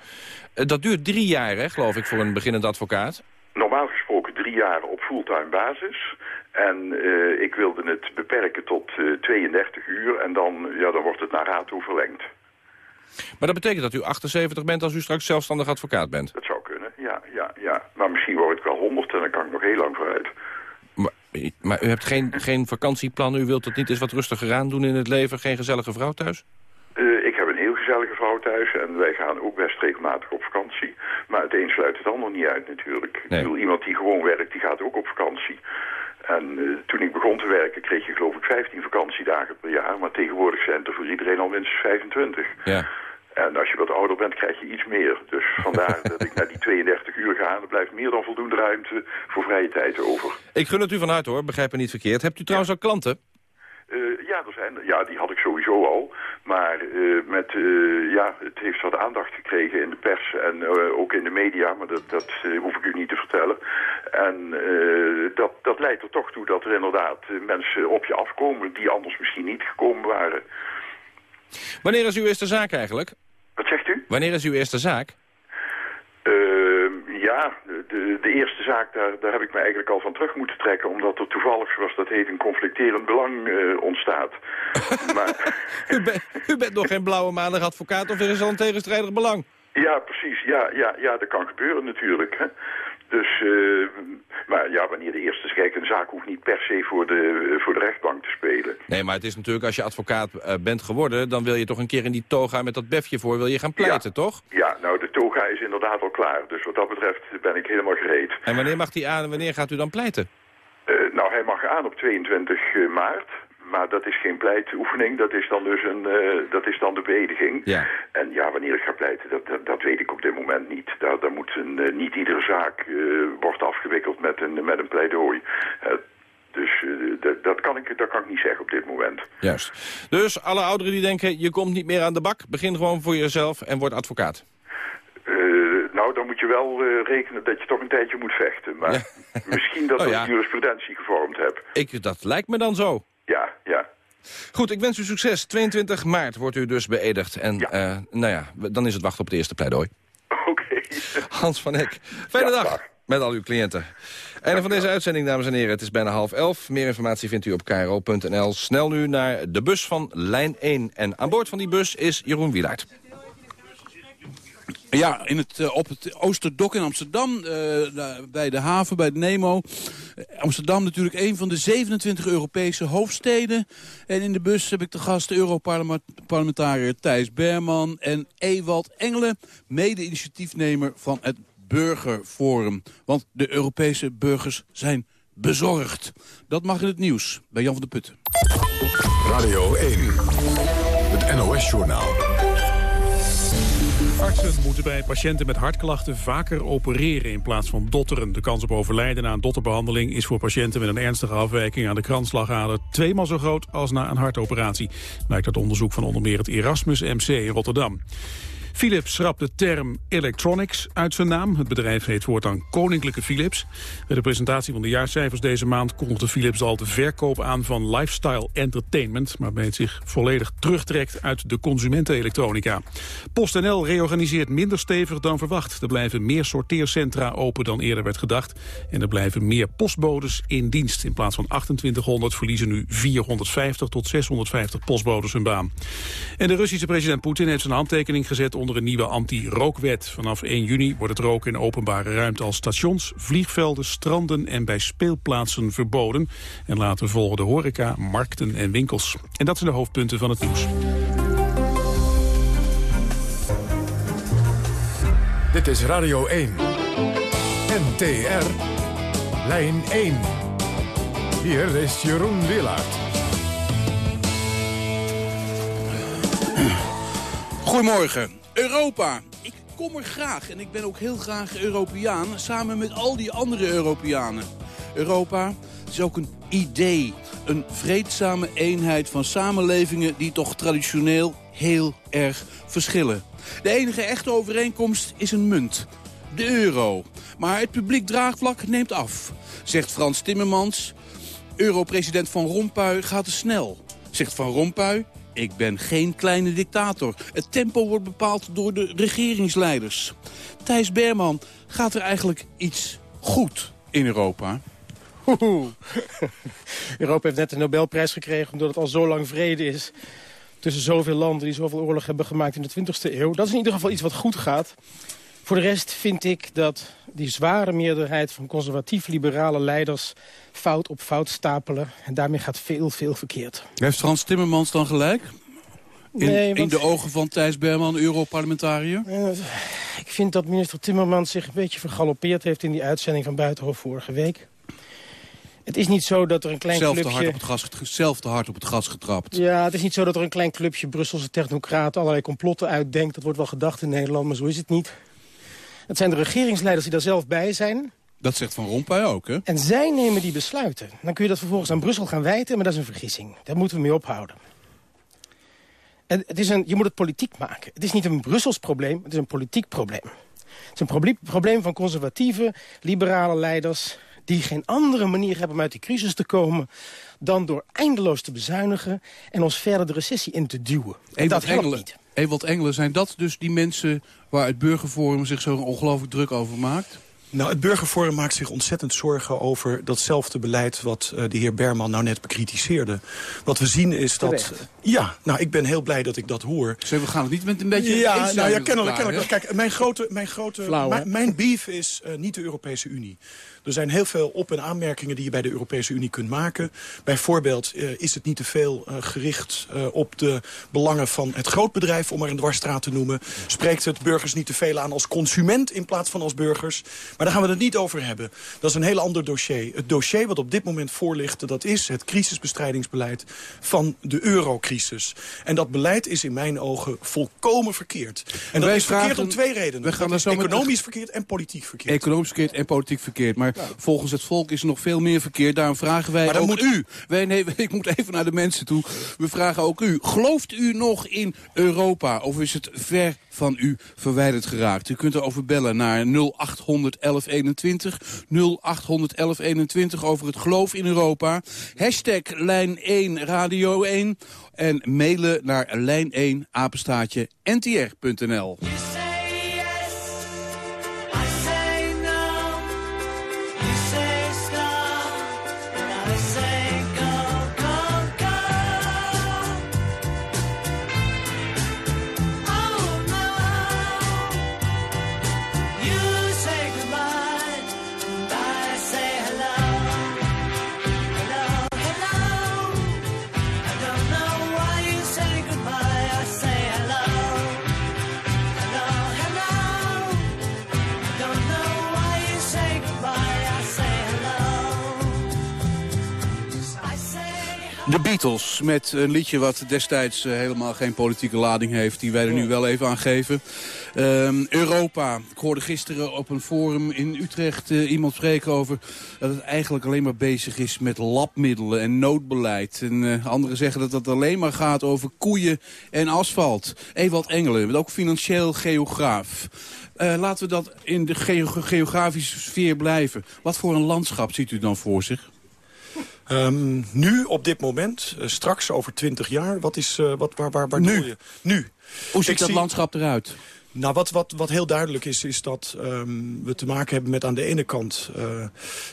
Eh, dat duurt drie jaar, hè, geloof ik, voor een beginnend advocaat. Normaal gesproken drie jaar op fulltime basis. En eh, ik wilde het beperken tot eh, 32 uur en dan, ja, dan wordt het naar rato verlengd. Maar dat betekent dat u 78 bent als u straks zelfstandig advocaat bent. Dat zou kunnen, ja, ja, ja. Maar misschien word ik wel 100 en dan kan ik nog heel lang vooruit. Maar, maar u hebt geen, geen vakantieplan, u wilt het niet eens wat rustiger aan doen in het leven? Geen gezellige vrouw thuis? Eh, ik heb een heel gezellige vrouw thuis en wij gaan ook best regelmatig op vakantie. Maar het een sluit het ander niet uit natuurlijk. Ik bedoel, iemand die gewoon werkt, die gaat ook op vakantie. En eh, toen ik begon te werken kreeg je geloof ik 15 vakantiedagen per jaar. Maar tegenwoordig zijn het er voor iedereen al minstens 25. Ja. En als je wat ouder bent, krijg je iets meer. Dus vandaar dat ik naar die 32 uur ga. Er blijft meer dan voldoende ruimte voor vrije tijd over. Ik gun het u van harte hoor, begrijp me niet verkeerd. Hebt u trouwens ook klanten? Eh, ja, er zijn, ja, die had ik sowieso al. Maar eh, met, eh, ja, het heeft wat aandacht gekregen in de pers en ook in de media. Maar dat, dat hoef ik u niet te vertellen. En dat, dat leidt er toch toe dat er inderdaad mensen op je afkomen die anders misschien niet gekomen waren. Wanneer is uw eerste zaak eigenlijk? Wat zegt u? Wanneer is uw eerste zaak? Eh, ja, de, de eerste zaak, daar, daar heb ik me eigenlijk al van terug moeten trekken. Omdat er toevallig, zoals dat heet, een conflicterend belang eh, ontstaat. maar, U, bent- u bent nog geen blauwe maandag advocaat of er is al een tegenstrijdig belang? ja, precies. Ja, ja, ja, dat kan gebeuren natuurlijk. Hè. Dus, eh, maar ja, wanneer de eerste... Kijk, een zaak hoeft niet per se voor de, voor de rechtbank te spelen. Nee, maar het is natuurlijk, als je advocaat eh, bent geworden... dan wil je toch een keer in die toga met dat befje voor wil je gaan pleiten, toch? Ja, nou, de toga is inderdaad al klaar. Dus wat dat betreft ben ik helemaal gereed. En wanneer mag die aan en wanneer gaat u dan pleiten? Eh, nou, hij mag aan op 22 maart. Maar dat is geen pleitoefening, dat is dan dus een, eh, dat is dan de beëdiging. Ja. En ja, wanneer ik ga pleiten, dat, dat, dat weet ik op dit moment niet. Daar, daar moet een, eh, niet iedere zaak eh, wordt afgewikkeld met een, met een pleidooi. Dus eh, dat, kan ik, dat kan ik niet zeggen op dit moment. Juist. Dus alle ouderen die denken, je komt niet meer aan de bak... begin gewoon voor jezelf en word advocaat. Eh, nou, dan moet je wel eh, rekenen dat je toch een tijdje moet vechten. Maar misschien dat Oh, ik ja. jurisprudentie gevormd heb. Ik, dat lijkt me dan zo. Ja, ja. Goed, ik wens u succes. 22 maart wordt u dus beëdigd. En nou ja, dan is het wachten op het eerste pleidooi. Oké. Hans van Hek, fijne dag met al uw cliënten. Einde van deze uitzending, dames en heren. Het is bijna half elf. Meer informatie vindt u op kro.nl. Snel nu naar de bus van lijn 1. En aan boord van die bus is Jeroen Wielaert. Ja, in het, eh, op het Oosterdok in Amsterdam, eh, bij de haven, bij de Nemo. Amsterdam natuurlijk een van de 27 Europese hoofdsteden. En in de bus heb ik de gast Europarlementariër Thijs Berman en Ewald Engelen, mede-initiatiefnemer van het Burgerforum. Want de Europese burgers zijn bezorgd. Dat mag in het nieuws bij Jan van der Putten. Radio 1, het NOS-journaal. Artsen moeten bij patiënten met hartklachten vaker opereren in plaats van dotteren. De kans op overlijden na een dotterbehandeling is voor patiënten met een ernstige afwijking aan de kransslagader tweemaal zo groot als na een hartoperatie. Blijkt uit onderzoek van onder meer het Erasmus MC in Rotterdam. Philips schrapt de term electronics uit zijn naam. Het bedrijf heet voortaan Koninklijke Philips. Bij de presentatie van de jaarcijfers deze maand kondigde Philips al de verkoop aan van lifestyle entertainment, waarbij het zich volledig terugtrekt uit de consumentenelektronica. PostNL reorganiseert minder stevig dan verwacht. Er blijven meer sorteercentra open dan eerder werd gedacht. En er blijven meer postbodes in dienst. In plaats van 2800 verliezen nu 450 tot 650 postbodes hun baan. En de Russische president Poetin heeft zijn handtekening gezet onder een nieuwe anti-rookwet. Vanaf 1 juni wordt het roken in openbare ruimte als stations, vliegvelden, stranden en bij speelplaatsen verboden. En later volgen de horeca, markten en winkels. En dat zijn de hoofdpunten van het nieuws. Dit is Radio 1. NTR. Lijn 1. Hier is Jeroen Willaert. Goedemorgen. Europa. Ik kom er graag en ik ben ook heel graag Europeaan... samen met al die andere Europeanen. Europa is ook een idee. Een vreedzame eenheid van samenlevingen... die toch traditioneel heel erg verschillen. De enige echte overeenkomst is een munt. De euro. Maar het publiek draagvlak neemt af. Zegt Frans Timmermans... Europresident Van Rompuy gaat te snel. Zegt Van Rompuy, ik ben geen kleine dictator. Het tempo wordt bepaald door de regeringsleiders. Thijs Berman, gaat er eigenlijk iets goed in Europa? Europa heeft net de Nobelprijs gekregen omdat het al zo lang vrede is. Tussen zoveel landen die zoveel oorlog hebben gemaakt in de 20e eeuw. Dat is in ieder geval iets wat goed gaat. Voor de rest vind ik dat die zware meerderheid van conservatief-liberale leiders fout op fout stapelen. En daarmee gaat veel, veel verkeerd. Heeft Frans Timmermans dan gelijk? In, Nee, in de ogen van Thijs Berman, Europarlementariër? Eh, ik vind dat minister Timmermans zich een beetje vergalopeerd heeft... in die uitzending van Buitenhof vorige week. Het is niet zo dat er een klein Zelfde clubje... hard, op het gas, get- zelfde hard op het gas getrapt. Ja, het is niet zo dat er een klein clubje Brusselse technocraten... allerlei complotten uitdenkt. Dat wordt wel gedacht in Nederland, maar zo is het niet. Het zijn de regeringsleiders die daar zelf bij zijn. Dat zegt Van Rompuy ook, hè? En zij nemen die besluiten. Dan kun je dat vervolgens aan Brussel gaan wijten, maar dat is een vergissing. Daar moeten we mee ophouden. En het is een, je moet het politiek maken. Het is niet een Brussels probleem, het is een politiek probleem. Het is een proble- probleem van conservatieve, liberale leiders... die geen andere manier hebben om uit die crisis te komen... dan door eindeloos te bezuinigen en ons verder de recessie in te duwen. En dat helpt niet. Ewald Engelen, zijn dat dus die mensen waar het Burgerforum zich zo ongelooflijk druk over maakt? Nou, het Burgerforum maakt zich ontzettend zorgen over datzelfde beleid... wat eh, de heer Berman nou net bekritiseerde. Wat we zien is dat... Terecht. Ja, nou, ik ben heel blij dat ik dat hoor. Zeg, we gaan het niet met een beetje Ja, nou ja, kennelijk. elkaar, kennelijk. Kijk, mijn grote, mijn, grote, Flauw, hè? mijn, mijn beef is eh, niet de Europese Unie. Er zijn heel veel op- en aanmerkingen die je bij de Europese Unie kunt maken. Bijvoorbeeld eh, is het niet te veel eh, gericht eh, op de belangen van het grootbedrijf... om maar een dwarsstraat te noemen. Spreekt het burgers niet te veel aan als consument in plaats van als burgers. Maar daar gaan we het niet over hebben. Dat is een heel ander dossier. Het dossier wat op dit moment voor ligt... dat is het crisisbestrijdingsbeleid van de eurocrisis. En dat beleid is in mijn ogen volkomen verkeerd. En dat Wij is verkeerd om twee redenen. we gaan Dat daar is zo met- economisch verkeerd en politiek verkeerd. Economisch verkeerd en politiek verkeerd. Maar volgens het volk is er nog veel meer verkeerd. Daarom vragen wij Maar dan ook moet- u. Wij, nee, ik moet even naar de mensen toe. We vragen ook u. Gelooft u nog in Europa? Of is het ver van u verwijderd geraakt? U kunt erover bellen naar 0800 1121. 0800 1121 over het geloof in Europa. Hashtag lijn 1 radio 1. En mailen naar lijn 1 apenstaatje ntr.nl. De Beatles met een liedje wat destijds eh, helemaal geen politieke lading heeft... die wij er nu wel even aan geven. Ehm, Europa. Ik hoorde gisteren op een forum in Utrecht eh, iemand spreken over... dat het eigenlijk alleen maar bezig is met labmiddelen en noodbeleid. En eh, anderen zeggen dat het alleen maar gaat over koeien en asfalt. Ewald Engelen, ook financieel geograaf. Laten we dat in de geo- geografische sfeer blijven. Wat voor een landschap ziet u dan voor zich? Ehm, nu, op dit moment, eh, straks over twintig jaar, wat is, eh, wat, waar, waar, waar Nu. doe je? Nu. Hoe ziet Ik dat zie- landschap eruit? Nou, wat, wat, wat heel duidelijk is, is dat ehm, we te maken hebben met aan de ene kant uh,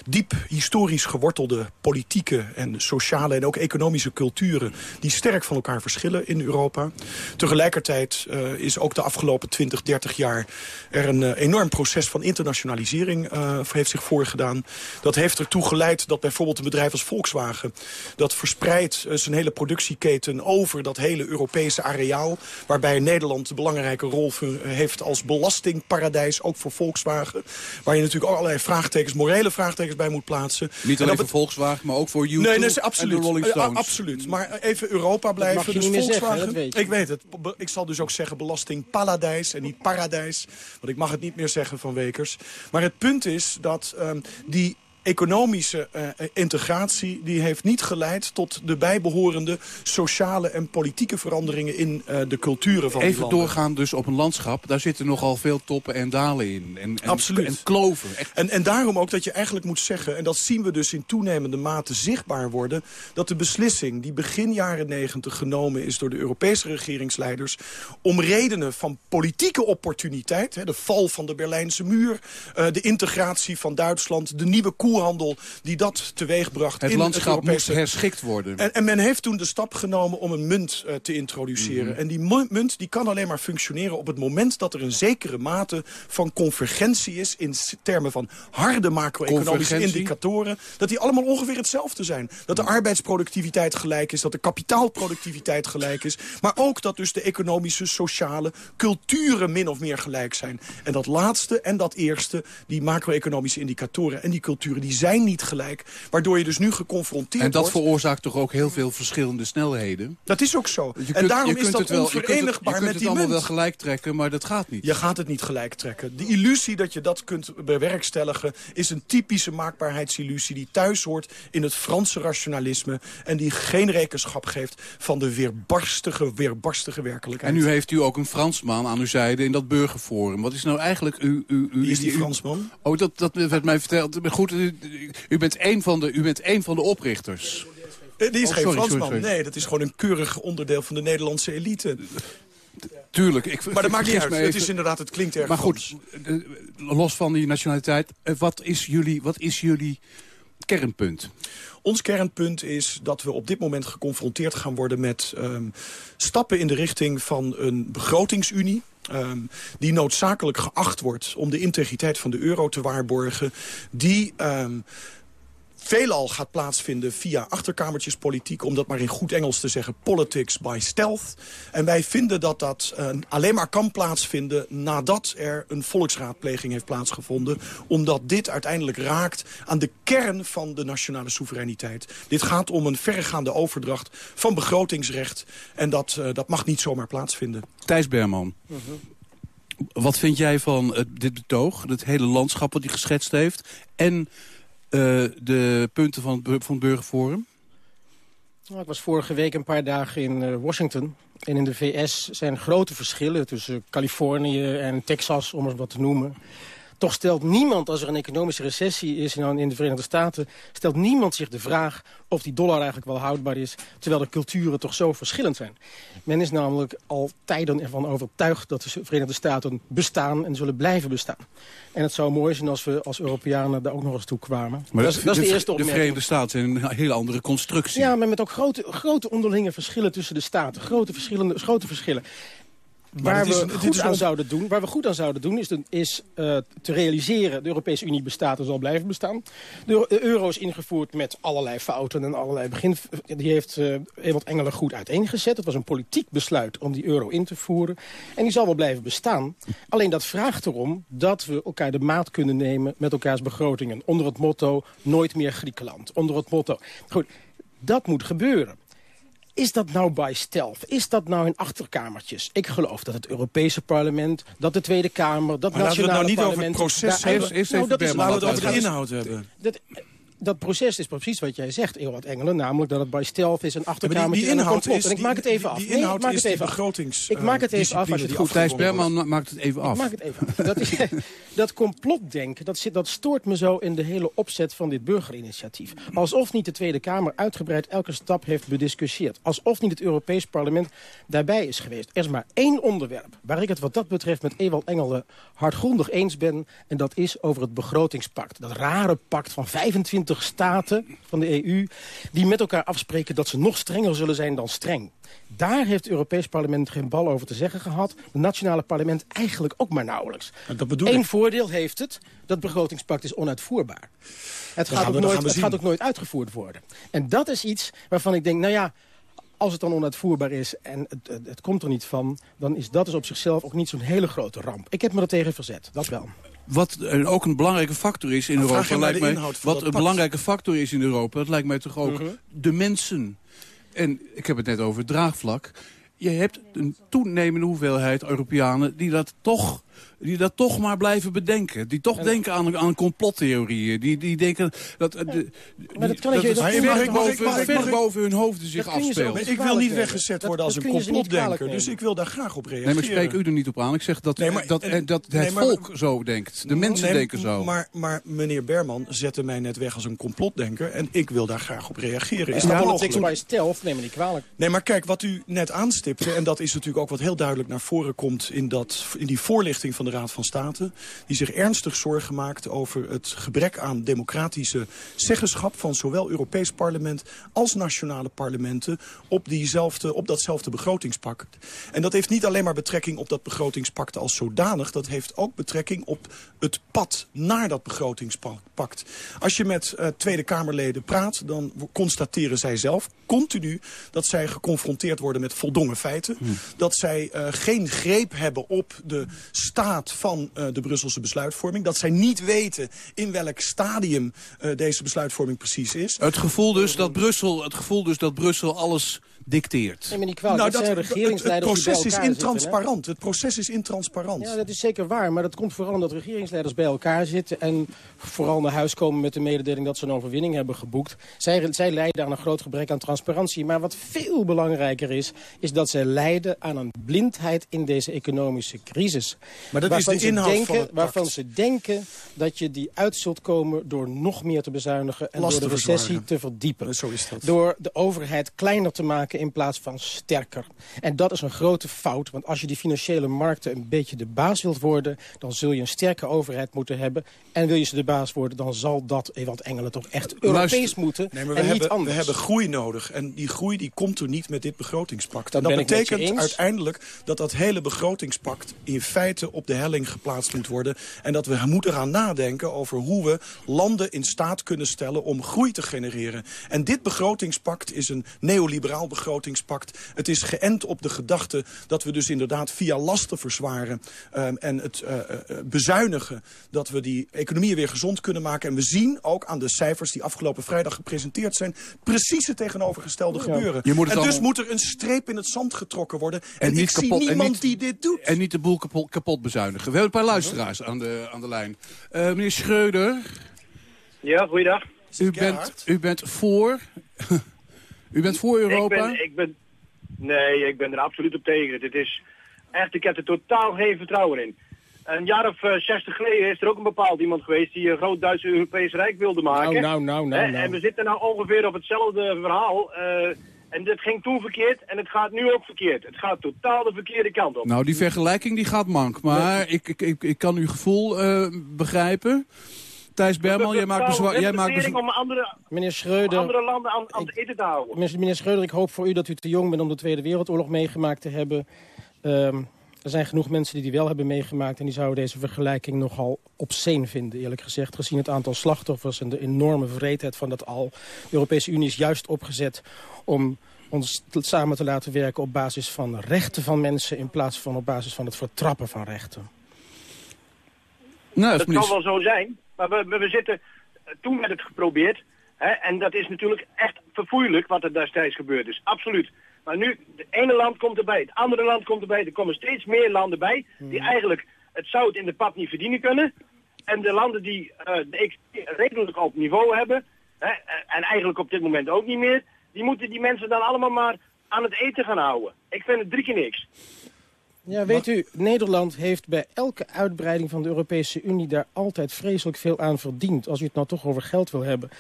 diep historisch gewortelde politieke en sociale en ook economische culturen die sterk van elkaar verschillen in Europa. Tegelijkertijd uh, is ook de afgelopen 20, 30 jaar er een uh, enorm proces van internationalisering heeft zich voorgedaan. Dat heeft ertoe geleid dat bijvoorbeeld een bedrijf als Volkswagen dat verspreidt zijn hele productieketen over dat hele Europese areaal, waarbij Nederland een belangrijke rol heeft als belastingparadijs, ook voor Volkswagen. Waar je natuurlijk ook allerlei vraagtekens, morele vraagtekens bij moet plaatsen. Niet alleen voor Volkswagen, maar ook voor YouTube nee, nee, absoluut, en de Rolling Stones. absoluut, maar even Europa blijven. Dat mag je dus niet meer Volkswagen, zeggen, dat weet je. Ik weet het. Ik zal dus ook zeggen belastingparadijs en niet paradijs. Want ik mag het niet meer zeggen van Wekers. Maar het punt is dat um, die economische uh, integratie die heeft niet geleid tot de bijbehorende sociale en politieke veranderingen in uh, de culturen van Even doorgaan dus op een landschap, daar zitten nogal veel toppen en dalen in. En, en, Absoluut. En kloven. Echt. En, en daarom ook dat je eigenlijk moet zeggen, en dat zien we dus in toenemende mate zichtbaar worden, dat de beslissing die begin jaren negentig genomen is door de Europese regeringsleiders om redenen van politieke opportuniteit, hè, de val van de Berlijnse muur, uh, de integratie van Duitsland, de nieuwe koers koehandel die dat teweegbracht Het in landschap het Europese... moest herschikt worden. En, en men heeft toen de stap genomen om een munt uh, te introduceren. Mhm. En die mu- munt die kan alleen maar functioneren op het moment dat er een zekere mate van convergentie is... in termen van harde macro-economische indicatoren. Dat die allemaal ongeveer hetzelfde zijn. Dat de arbeidsproductiviteit gelijk is, dat de kapitaalproductiviteit gelijk is. Maar ook dat dus de economische, sociale culturen min of meer gelijk zijn. En dat laatste en dat eerste, die macro-economische indicatoren en die culturen... die zijn niet gelijk, waardoor je dus nu geconfronteerd En dat wordt... veroorzaakt toch ook heel veel verschillende snelheden? Dat is ook zo. En daarom is dat wel, je kunt het- onverenigbaar je kunt met het die allemaal munt. wel gelijk trekken, maar dat gaat niet. Je gaat het niet gelijk trekken. De illusie dat je dat kunt bewerkstelligen... is een typische maakbaarheidsillusie die thuis hoort in het Franse rationalisme... en die geen rekenschap geeft van de weerbarstige, weerstige werkelijkheid. En nu heeft u ook een Fransman aan uw zijde in dat burgerforum. Wat is nou eigenlijk uw... uw, is die uw- Fransman? Oh, dat, dat werd mij verteld. Goed, u, u bent een van de, u bent een van de oprichters. Eh, Die is Oh, geen sorry, Fransman. sorry, sorry. Nee, dat is gewoon een keurig onderdeel van de Nederlandse elite. Tuurlijk. Ik, Maar dat maakt niet uit. Het is inderdaad, het klinkt erg Maar goed, eh, los van die nationaliteit. eh, Wat is jullie, wat is jullie kernpunt? Ons kernpunt is dat we op dit moment geconfronteerd gaan worden met ehm, stappen in de richting van een begrotingsunie. Ehm, die noodzakelijk geacht wordt om de integriteit van de euro te waarborgen. Die ehm, veelal gaat plaatsvinden via achterkamertjespolitiek... om dat maar in goed Engels te zeggen, politics by stealth. En wij vinden dat dat eh, alleen maar kan plaatsvinden... nadat er een volksraadpleging heeft plaatsgevonden. Omdat dit uiteindelijk raakt aan de kern van de nationale soevereiniteit. Dit gaat om een verregaande overdracht van begrotingsrecht. En dat, eh, dat mag niet zomaar plaatsvinden. Thijs Berman. Wat vind jij van het, dit betoog, het hele landschap wat hij geschetst heeft... en eh, de punten van het, van het Burgerforum? Nou, ik was vorige week een paar dagen in eh, Washington. En in de VS zijn grote verschillen tussen Californië en Texas, om eens wat te noemen. Toch stelt niemand, als er een economische recessie is in de Verenigde Staten... stelt niemand zich de vraag of die dollar eigenlijk wel houdbaar is... terwijl de culturen toch zo verschillend zijn. Men is namelijk al tijden ervan overtuigd dat de Verenigde Staten bestaan en zullen blijven bestaan. En het zou mooi zijn als we als Europeanen daar ook nog eens toe kwamen. Maar dat, is, dat is de, eerste de opmerking. Verenigde Staten zijn een hele andere constructie. Ja, maar met ook grote, grote onderlinge verschillen tussen de staten. Grote, verschillende, grote verschillen. Maar Waar is we, goed aan zouden doen, waar we goed aan zouden doen, is, de- is eh, te realiseren... de Europese Unie bestaat en zal blijven bestaan. De, de euro is ingevoerd met allerlei fouten en allerlei begin... Die heeft eh Ewald Engelen goed uiteengezet. Het was een politiek besluit om die euro in te voeren. En die zal wel blijven bestaan. Alleen dat vraagt erom dat we elkaar de maat kunnen nemen... met elkaars begrotingen. Onder het motto nooit meer Griekenland. Onder het motto... Goed, dat moet gebeuren. Is dat nou bij stealth? Is dat nou in achterkamertjes? Ik geloof dat het Europese parlement, dat de Tweede Kamer, dat Maar laten we het nationale nou niet over het proces. Eerst Nou, even dat Laten we het over de inhoud hebben. dat, dat proces is precies wat jij zegt, Ewald Engelen. Namelijk dat het bij stealth is een achterkamer die en een inhoud complot. is- En ik maak het die- even af. die Nee, ik inhoud maak is het die even af. begrotings, Ik maak het even af als je het goed die Thijs Berman maakt het even Ik af. maak het even af. Dat, is, dat complotdenken, dat, zit, dat stoort me zo in de hele opzet van dit burgerinitiatief. Alsof niet de Tweede Kamer uitgebreid elke stap heeft bediscussieerd. Alsof niet het Europees Parlement daarbij is geweest. Er is maar één onderwerp waar ik het wat dat betreft met Ewald Engelen hardgrondig eens ben. En dat is over het begrotingspact. Dat rare pact van 25 staten van de EU die met elkaar afspreken dat ze nog strenger zullen zijn dan streng. Daar heeft het Europees Parlement geen bal over te zeggen gehad. Het nationale parlement eigenlijk ook maar nauwelijks. Dat bedoel Eén ik. voordeel heeft het, dat begrotingspact is onuitvoerbaar. Het, gaat we- ook, nooit, het gaat ook nooit uitgevoerd worden. En dat is iets waarvan ik denk, nou ja, als het dan onuitvoerbaar is en het, het, het komt er niet van... dan is dat dus op zichzelf ook niet zo'n hele grote ramp. Ik heb me er tegen verzet, dat wel. Wat eh, ook een belangrijke factor is in Europa, lijkt mij, wat dat een belangrijke factor is in Europa, dat lijkt mij toch ook Mhm. de mensen. En ik heb het net over het draagvlak. Je hebt een toenemende hoeveelheid Europeanen die dat toch, die dat toch maar blijven bedenken. Die toch denken aan, aan complottheorieën. Die, die denken dat, eh, de, Maar dat kan ik je- dat- ver boven, mag ik- ver mag ik- boven hun hoofden zich afspeelt. Ik wil niet weggezet worden als een complotdenker. Dus ik wil daar graag op reageren. Nee, maar ik spreek u er niet op aan. Ik zeg dat, Nee, maar- dat, en- eh, dat nee, het maar- volk zo denkt. De mensen Nee, denken zo. Maar, maar meneer Berman zette mij net weg als een complotdenker. En ik wil daar graag op reageren. Is Ja, dat politics by stealth, neem me niet kwalijk. Nee, maar kijk, wat u net aanstipte... en dat is natuurlijk ook wat heel duidelijk naar voren komt... in, dat, in die voorlichting van de Raad van State... die zich ernstig zorgen maakt over het gebrek aan democratische zeggenschap... van zowel Europees parlement als nationale parlementen... op, diezelfde, op datzelfde begrotingspact. En dat heeft niet alleen maar betrekking op dat begrotingspact als zodanig... dat heeft ook betrekking op het pad naar dat begrotingspact. Als je met eh, Tweede Kamerleden praat, dan constateren zij zelf continu... dat zij geconfronteerd worden met voldongen feiten. Dat zij eh, geen greep hebben op de staat van eh, de Brusselse besluitvorming. Dat zij niet weten in welk stadium eh, deze besluitvorming precies is. Het gevoel dus dat Brussel, het gevoel dus dat Brussel alles dicteert. Neem me niet kwalijk, Nou, dat, dat, zijn het, het regeringsleiders die bij proces is zitten, intransparant. Het proces is intransparant. Ja, dat is zeker waar. Maar dat komt vooral omdat regeringsleiders bij elkaar zitten... en vooral naar huis komen met de mededeling dat ze een overwinning hebben geboekt. Zij, zij lijden aan een groot gebrek aan transparantie. Maar wat veel belangrijker is, is dat zij lijden aan een blindheid in deze economische crisis. Maar dat is Waarvan de ze inhoud denken, van het pact. Waarvan ze denken dat je die uit zult komen door nog meer te bezuinigen... en Last door de recessie te verdiepen. Zo is dat. Door de overheid kleiner te maken in plaats van sterker. En dat is een grote fout, want als je die financiële markten een beetje de baas wilt worden... dan zul je een sterke overheid moeten hebben. En wil je ze de baas worden, dan zal dat, Ewald Engelen, toch echt Europees Luister, moeten Nee, maar we en niet hebben, anders. we hebben groei nodig. En die groei die komt er niet met dit begrotingspact. Dat en dat betekent uiteindelijk dat dat hele begrotingspact... in feite op de helling geplaatst moet worden. En dat we moeten eraan nadenken over hoe we landen in staat kunnen stellen... om groei te genereren. En dit begrotingspact is een neoliberaal begrotingspact. Het is geënt op de gedachte dat we dus inderdaad via lasten verzwaren... ehm, en het eh, eh, bezuinigen dat we die economie weer gezond kunnen maken. En we zien ook aan de cijfers die afgelopen vrijdag gepresenteerd zijn... precies het tegenovergestelde Ja. gebeuren. Je moet het en dus moet er een streep in het zand getrokken worden. En, En ik niet zie kapot- niemand niet- die dit doet. En niet de boel kapot, kapot bezuinigen. We hebben een paar luisteraars aan de, aan de lijn. Eh, meneer Schreuder, Ja, goeiedag. u bent, u bent voor... u bent voor Europa? Ik ben, ik ben, nee, ik ben er absoluut op tegen. Dit is echt, ik heb er totaal geen vertrouwen in. Een jaar of eh, 60 geleden is er ook een bepaald iemand geweest die een groot Duitse Europees Rijk wilde maken. Nou, nou, nou, nou. En we zitten nou ongeveer op hetzelfde verhaal. eh, en dit ging toen verkeerd en het gaat nu ook verkeerd. Het gaat totaal de verkeerde kant op. Nou, die vergelijking die gaat mank. Maar ik, ik, ik, ik kan uw gevoel eh, begrijpen. Thijs Berman, jij maakt bezwaar... Jij maakt bezwaar om andere, Meneer om Schreuder, andere landen aan, aan het eten te houden. meneer meneer Schreuder, ik hoop voor u dat u te jong bent om de Tweede Wereldoorlog meegemaakt te hebben. Ehm, er zijn genoeg mensen die die wel hebben meegemaakt... en die zouden deze vergelijking nogal obscene vinden, eerlijk gezegd. Gezien het aantal slachtoffers en de enorme vreedheid van dat al. De Europese Unie is juist opgezet om ons samen te laten werken... op basis van rechten van mensen... in plaats van op basis van het vertrappen van rechten. Nou, dat kan wel zo zijn, maar we, we, we zitten, eh, toen werd het geprobeerd. Hè, en dat is natuurlijk echt verfoeilijk wat er destijds gebeurd is, absoluut. Maar nu, het ene land komt erbij, het andere land komt erbij. Er komen steeds meer landen bij die eigenlijk het zout in de pap niet verdienen kunnen. En de landen die eh, de redelijk op niveau hebben, hè, en eigenlijk op dit moment ook niet meer, die moeten die mensen dan allemaal maar aan het eten gaan houden. Ik vind het drie keer niks. Ja, weet u, Nederland heeft bij elke uitbreiding van de Europese Unie daar altijd vreselijk veel aan verdiend. Als u het nou toch over geld wil hebben.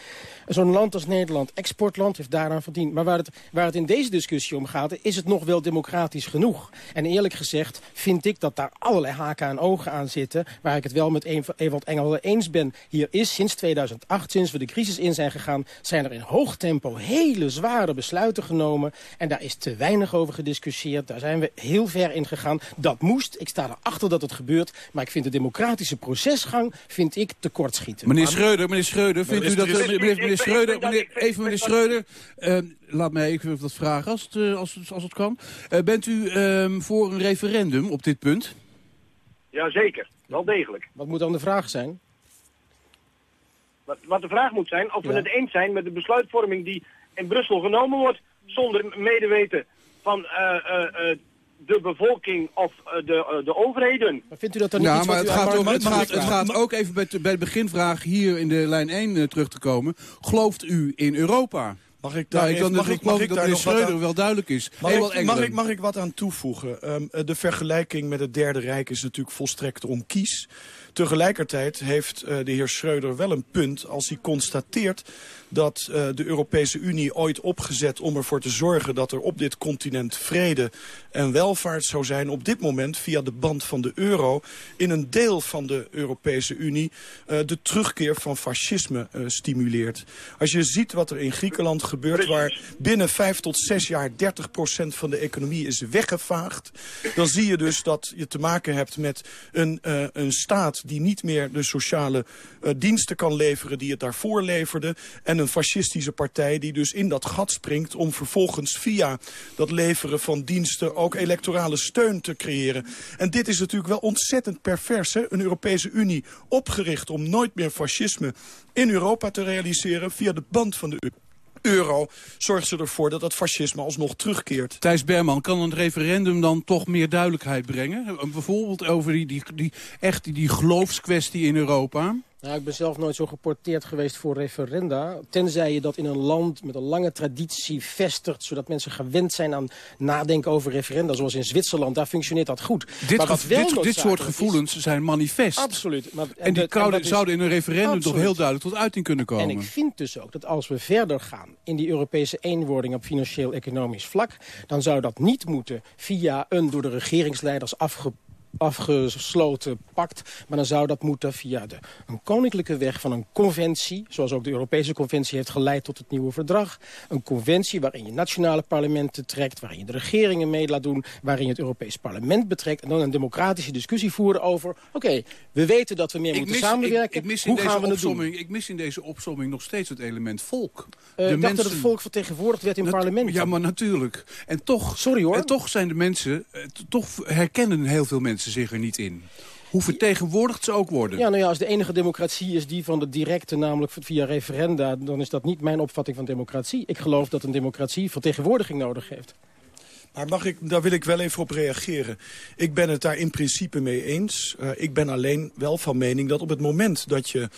Zo'n land als Nederland, exportland, heeft daaraan verdiend. Maar waar het, waar het in deze discussie om gaat, is het nog wel democratisch genoeg. En eerlijk gezegd vind ik dat daar allerlei haken en ogen aan zitten. Waar ik het wel met Ewald Engel eens ben. Hier is sinds 2008, sinds we de crisis in zijn gegaan, zijn er in hoog tempo hele zware besluiten genomen. En daar is te weinig over gediscussieerd. Daar zijn we heel ver in gegaan. Dat moest. Ik sta erachter dat het gebeurt. Maar ik vind de democratische procesgang vind ik tekortschieten. Meneer Schreuder, meneer Schreuder, vindt u dat... er meneer, Schreuder, even meneer Schreuder, eh, laat mij even wat vragen als het, eh, als het, als het kan. Eh, bent u ehm, voor een referendum op dit punt? Jazeker, wel degelijk. Wat moet dan de vraag zijn? Wat, wat de vraag moet zijn, of we Ja. het eens zijn met de besluitvorming die in Brussel genomen wordt, zonder medeweten van eh, eh, eh, de bevolking of eh, de, eh, de overheden. Maar vindt u dat dan niet Ja, maar het gaat, om, parlement het, moet gaat, het vragen? gaat ook even bij, de- bij de beginvraag hier in de lijn 1 eh, terug te komen. Gelooft u in Europa? Mag ik daar Nou, even- mag geloof ik- mag ik dat meneer wat Schreuder aan- wel duidelijk is. Mag ik, mag, ik, mag ik wat aan toevoegen? Ehm, eh, de vergelijking met het Derde Rijk is natuurlijk volstrekt onkies. Tegelijkertijd heeft eh, de heer Schreuder wel een punt als hij constateert dat eh, de Europese Unie ooit opgezet om ervoor te zorgen dat er op dit continent vrede en welvaart zou zijn. Op dit moment via de band van de euro in een deel van de Europese Unie eh, de terugkeer van fascisme eh, stimuleert. Als je ziet wat er in Griekenland gebeurt waar binnen vijf tot zes jaar 30% van de economie is weggevaagd. Dan zie je dus dat je te maken hebt met een, een staat die niet meer de sociale diensten kan leveren die het daarvoor leverde. En een fascistische partij die dus in dat gat springt om vervolgens via dat leveren van diensten ook electorale steun te creëren. En dit is natuurlijk wel ontzettend pervers. Een Europese Unie opgericht om nooit meer fascisme in Europa te realiseren via de band van de euro zorgt ze ervoor dat dat fascisme alsnog terugkeert. Thijs Berman, kan een referendum dan toch meer duidelijkheid brengen? Bijvoorbeeld over die, die, die, echt die, die geloofskwestie in Europa? Nou, ik ben zelf nooit zo geporteerd geweest voor referenda. Tenzij je dat in een land met een lange traditie vestigt... zodat mensen gewend zijn aan nadenken over referenda. Zoals in Zwitserland, daar functioneert dat goed. Dit, Maar wat gev- wel dit, dit soort is- gevoelens zijn manifest. Absoluut. Maar- En die dat- zouden, dat is- zouden in een referendum toch heel duidelijk tot uiting kunnen komen. En ik vind dus ook dat als we verder gaan in die Europese eenwording op financieel-economisch vlak... dan zou dat niet moeten via een door de regeringsleiders afge afgesloten pact. Maar dan zou dat moeten via de, een koninklijke weg van een conventie... zoals ook de Europese conventie heeft geleid tot het nieuwe verdrag. Een conventie waarin je nationale parlementen trekt... waarin je de regeringen mee laat doen... waarin je het Europees parlement betrekt... en dan een democratische discussie voeren over... oké, we weten dat we meer moeten samenwerken. Ik, ik mis in Hoe deze gaan we het doen? opsomming, ik mis in deze opsomming nog steeds het element volk. Eh, ik dacht dat het volk vertegenwoordigd werd in Dat- parlement. Ja, maar natuurlijk. En toch, Sorry hoor. En toch zijn de mensen, eh, toch herkennen heel veel mensen zich er niet in. Hoe vertegenwoordigd ze ook worden. Ja, nou ja, als de enige democratie is die van de directe, namelijk via referenda... dan is dat niet mijn opvatting van democratie. Ik geloof dat een democratie vertegenwoordiging nodig heeft. Maar mag ik, daar wil ik wel even op reageren. Ik ben het daar in principe mee eens. Eh, ik ben alleen wel van mening dat op het moment dat je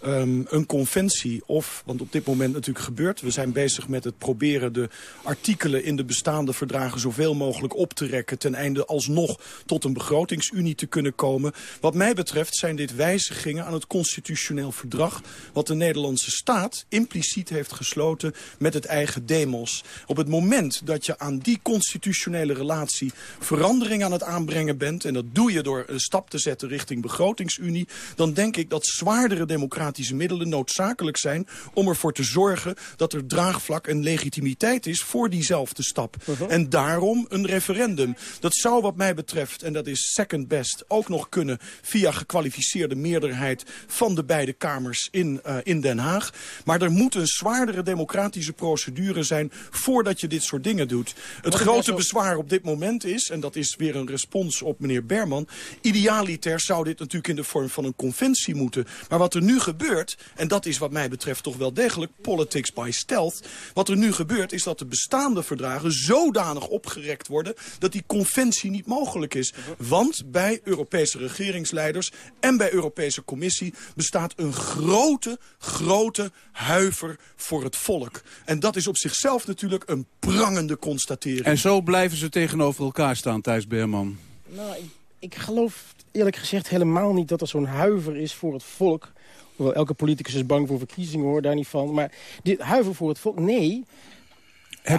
ehm, een conventie of, want op dit moment natuurlijk gebeurt... we zijn bezig met het proberen de artikelen in de bestaande verdragen... zoveel mogelijk op te rekken ten einde alsnog tot een begrotingsunie te kunnen komen. Wat mij betreft zijn dit wijzigingen aan het constitutioneel verdrag... wat de Nederlandse staat impliciet heeft gesloten met het eigen demos. Op het moment dat je aan die constitutionele relatie verandering aan het aanbrengen bent... en dat doe je door een stap te zetten richting begrotingsunie... dan denk ik dat zwaardere democratische middelen noodzakelijk zijn... om ervoor te zorgen dat er draagvlak en legitimiteit is voor diezelfde stap. En daarom een referendum. Dat zou wat mij betreft, en dat is second best... ook nog kunnen via gekwalificeerde meerderheid van de beide kamers in, eh, in Den Haag. Maar er moet een zwaardere democratische procedure zijn... voordat je dit soort dingen doet. Het grote bezwaar op dit moment is, en dat is weer een respons op meneer Berman... idealiter zou dit natuurlijk in de vorm van een conventie moeten. Maar wat er nu gebeurt gebeurt, en dat is wat mij betreft toch wel degelijk politics by stealth. Wat er nu gebeurt is dat de bestaande verdragen zodanig opgerekt worden dat die conventie niet mogelijk is. Want bij Europese regeringsleiders en bij Europese Commissie bestaat een grote, grote huiver voor het volk. En dat is op zichzelf natuurlijk een prangende constatering. En zo blijven ze tegenover elkaar staan, Thijs Beerman. Nou, ik, ik geloof eerlijk gezegd helemaal niet dat er zo'n huiver is voor het volk. Hoewel elke politicus is bang voor verkiezingen, hoor, daar niet van. Maar dit huiver voor het volk, nee.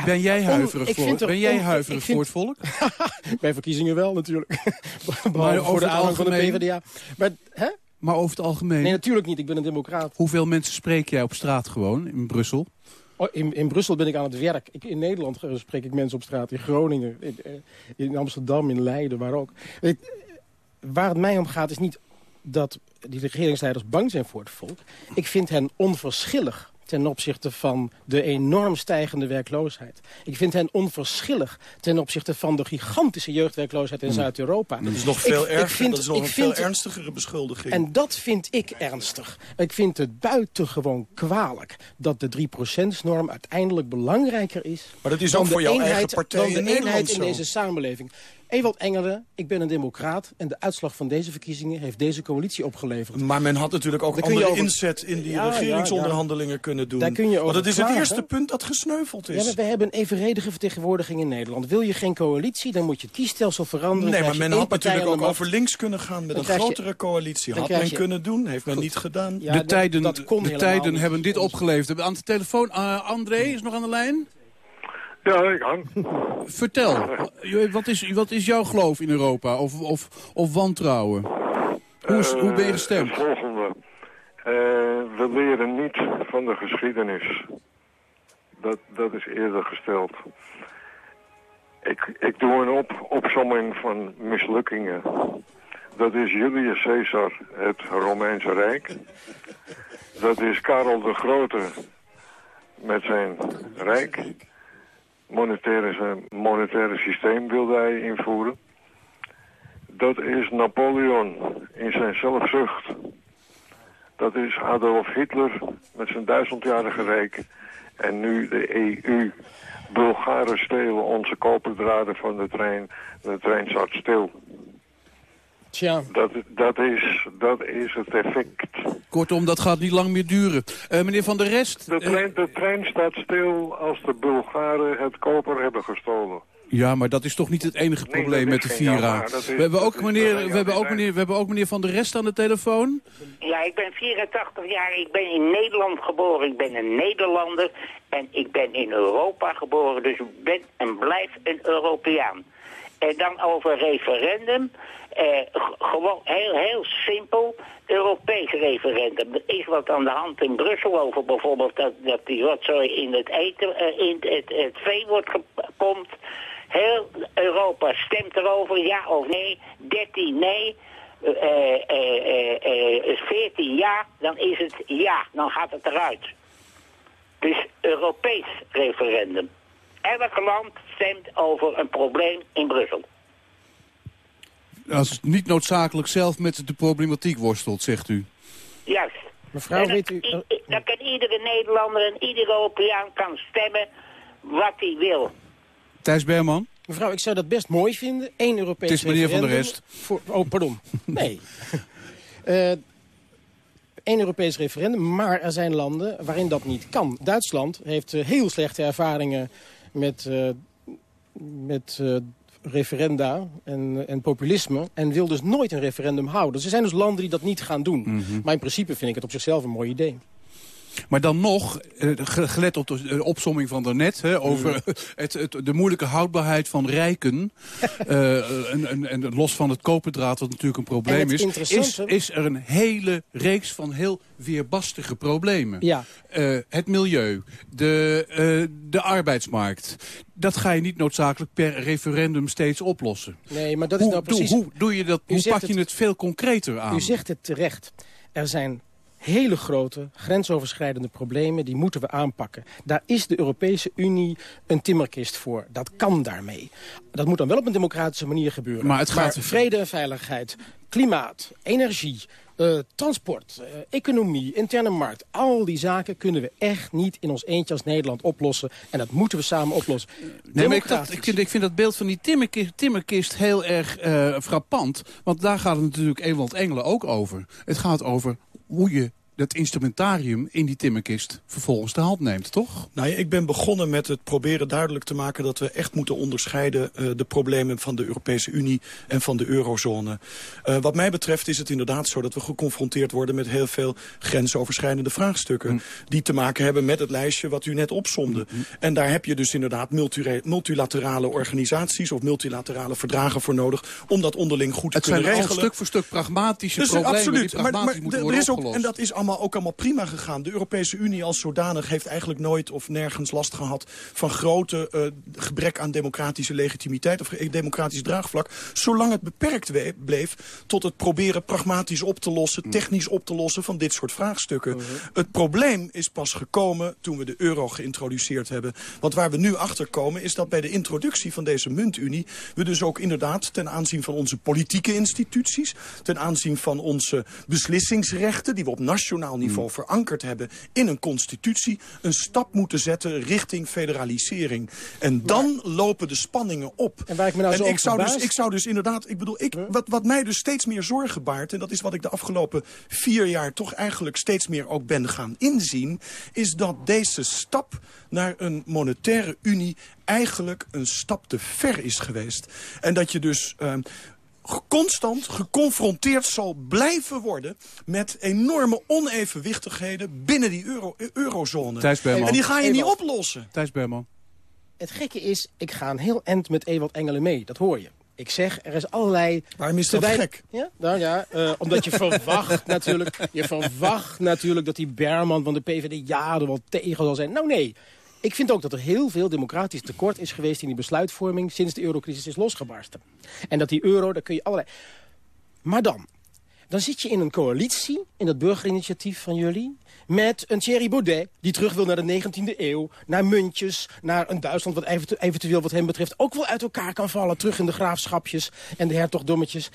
Ben jij huiverig, voor, ben jij huiverig vind- voor het volk? Bij verkiezingen wel, natuurlijk. Maar voor over de aanhang van de? PvdA. Maar, hè? Maar over het algemeen? Nee, natuurlijk niet. Ik ben een democraat. Hoeveel mensen spreek jij op straat gewoon in Brussel? Oh, in, in Brussel ben ik aan het werk. Ik, in Nederland spreek ik mensen op straat. In Groningen, in, eh, in Amsterdam, in Leiden, waar ook. Waar het mij om gaat is niet dat die regeringsleiders bang zijn voor het volk. Ik vind hen onverschillig ten opzichte van de enorm stijgende werkloosheid. Ik vind hen onverschillig ten opzichte van de gigantische jeugdwerkloosheid in Hmm. Zuid-Europa. Dat is nog veel Ik- ik erger. vind- dat is nog ik een veel vind- ernstigere beschuldiging. en dat vind ik ernstig. Ik vind het buitengewoon kwalijk dat de 3%-norm uiteindelijk belangrijker is... Maar dat is dan ook de voor jouw eenheid, eigen partij dan de in eenheid in deze samenleving. Ewald Engelen, ik ben een democraat... en de uitslag van deze verkiezingen heeft deze coalitie opgeleverd. Maar men had natuurlijk ook Daar kun je andere over- inzet in die Ja, ja, regeringsonderhandelingen kunnen doen. Daar kun je Want het is het eerste punt dat gesneuveld is. Ja, maar we hebben een evenredige vertegenwoordiging in Nederland. Wil je geen coalitie, dan moet je het kiesstelsel veranderen. Nee, maar men had natuurlijk ook over links kunnen gaan met Dan een je- grotere coalitie. Had men je- kunnen doen, heeft men niet gedaan. Ja, de dat- tijden, dat de tijden hebben dit opgeleverd. Aan de telefoon, eh, André is nog aan de lijn. Ja, ik hang. Vertel, eh, wat is, wat is jouw geloof in Europa? Of, of, of wantrouwen? Hoe, is- hoe ben je gestemd? Het volgende. Eh, we leren niet van de geschiedenis. Dat, dat is eerder gesteld. Ik, ik doe een op, opsomming van mislukkingen. Dat is Julius Caesar, het Romeinse Rijk. Dat is Karel de Grote met zijn Rijk. Monetaire, monetaire systeem wilde hij invoeren. Dat is Napoleon in zijn zelfzucht. Dat is Adolf Hitler met zijn duizendjarige rijk. En nu de EU. Bulgaren stelen onze koperdraden van de trein. De trein staat stil. Tja. Dat, dat, is, dat is het effect. Kortom, dat gaat niet lang meer duren. Eh, meneer Van der Rest... De trein, de trein staat stil als de Bulgaren het koper hebben gestolen. Ja, maar dat is toch niet het enige Nee, probleem met de Vira. is- We hebben ook meneer, we hebben ook meneer, we hebben ook meneer Van der Rest aan de telefoon. Ja, ik ben 84 jaar, ik ben in Nederland geboren, ik ben een Nederlander en ik ben in Europa geboren, dus ik ben en blijf een Europeaan. En dan over referendum, eh, gewoon heel, heel simpel, Europees referendum. Er is wat aan de hand in Brussel over bijvoorbeeld dat, dat die rotzooi in het eten, eh, in het, het vee wordt gepompt. Heel Europa stemt erover, ja of nee, 13 nee. eh, eh, eh, eh, 14 ja, dan is het ja, dan gaat het eruit. Dus Europees referendum. Elk land stemt over een probleem in Brussel. Als het niet noodzakelijk zelf met de problematiek worstelt, zegt u. Juist. Mevrouw, dan, weet u... dan kan iedere Nederlander en iedere Europeaan kan stemmen wat hij wil. Thijs Berman? Mevrouw, ik zou dat best mooi vinden. Eén Europees Het is meneer Van der Voor, oh, pardon. Nee. Eh Eén Europees referendum, maar er zijn landen waarin dat niet kan. Duitsland heeft eh, heel slechte ervaringen met, eh, met eh, referenda en, en populisme... en wil dus nooit een referendum houden. Dus er zijn dus landen die dat niet gaan doen. Mhm. Maar in principe vind ik het op zichzelf een mooi idee. Maar dan nog, eh, ge- gelet op de eh, opsomming van daarnet... Hè, over het, het, de moeilijke houdbaarheid van rijken... eh, en, en, en los van het koperdraad, wat natuurlijk een En probleem is... Is, is er een hele reeks van heel weerbastige problemen. Ja. Het milieu, de, de arbeidsmarkt. Dat ga je niet noodzakelijk per referendum steeds oplossen. Nee, maar dat is hoe, nou precies... Hoe, hoe doe je dat? U Hoe pak je het veel concreter aan? U zegt het terecht. Er zijn hele grote, grensoverschrijdende problemen. Die moeten we aanpakken. Daar is de Europese Unie een timmerkist voor. Dat kan daarmee. Dat moet dan wel op een democratische manier gebeuren. Maar het gaat- vrede en veiligheid, klimaat, energie... Eh, transport, eh, economie, interne markt. Al die zaken kunnen we echt niet in ons eentje als Nederland oplossen. En dat moeten we samen oplossen. Nee, maar ik, dat, ik, vind, ik vind dat beeld van die timmerkist, timmerkist heel erg eh, frappant. Want daar gaat het natuurlijk Ewald Engelen ook over. Het gaat over hoe je dat instrumentarium in die timmerkist vervolgens de hand neemt, toch? Nou ja, ik ben begonnen met het proberen duidelijk te maken... dat we echt moeten onderscheiden uh, de problemen van de Europese Unie en van de eurozone. Uh, wat mij betreft is het inderdaad zo dat we geconfronteerd worden... met heel veel grensoverschrijdende vraagstukken... Mm. die te maken hebben met het lijstje wat u net opsomde. Mm. En daar heb je dus inderdaad multilaterale organisaties... of multilaterale verdragen voor nodig om dat onderling goed te het kunnen regelen. Het zijn stuk voor stuk pragmatische dus problemen absoluut, die pragmatisch maar, maar er is ook, En dat is allemaal allemaal, ook allemaal prima gegaan. De Europese Unie als zodanig heeft eigenlijk nooit of nergens last gehad... van grote uh, gebrek aan democratische legitimiteit of democratisch draagvlak... zolang het beperkt bleef tot het proberen pragmatisch op te lossen... Mm. technisch op te lossen van dit soort vraagstukken. Mm-hmm. Het probleem is pas gekomen toen we de euro geïntroduceerd hebben. Want waar we nu achter komen is dat bij de introductie van deze muntunie... we dus ook inderdaad ten aanzien van onze politieke instituties... ten aanzien van onze beslissingsrechten die we op nationaal niveau Mm. verankerd hebben in een constitutie... een stap moeten zetten richting federalisering. En dan lopen de spanningen op. En, waar ik, me nou zo ik, zou dus, ik zou dus inderdaad... Ik bedoel, ik, wat, wat mij dus steeds meer zorgen baart... en dat is wat ik de afgelopen vier jaar toch eigenlijk steeds meer ook ben gaan inzien... is dat deze stap naar een monetaire unie eigenlijk een stap te ver is geweest. En dat je dus... ehm, constant geconfronteerd zal blijven worden... met enorme onevenwichtigheden binnen die euro, eurozone. Thijs Berman. En die ga je niet oplossen. Thijs Berman. Het gekke is, ik ga een heel eind met Ewald Engelen mee. Dat hoor je. Ik zeg, er is allerlei... Waarom is dat weinig- gek? Ja, nou ja, eh, omdat je verwacht natuurlijk... Je verwacht natuurlijk dat die Berman van de PvdA er wel tegen zal zijn. Nou nee, ik vind ook dat er heel veel democratisch tekort is geweest... in die besluitvorming sinds de eurocrisis is losgebarsten. En dat die euro, daar kun je allerlei... Maar dan, dan zit je in een coalitie, in dat burgerinitiatief van jullie... met een Thierry Baudet, die terug wil naar de 19e eeuw... naar muntjes, naar een Duitsland wat eventu- eventueel wat hem betreft... ook wel uit elkaar kan vallen, terug in de graafschapjes en de hertogdommetjes...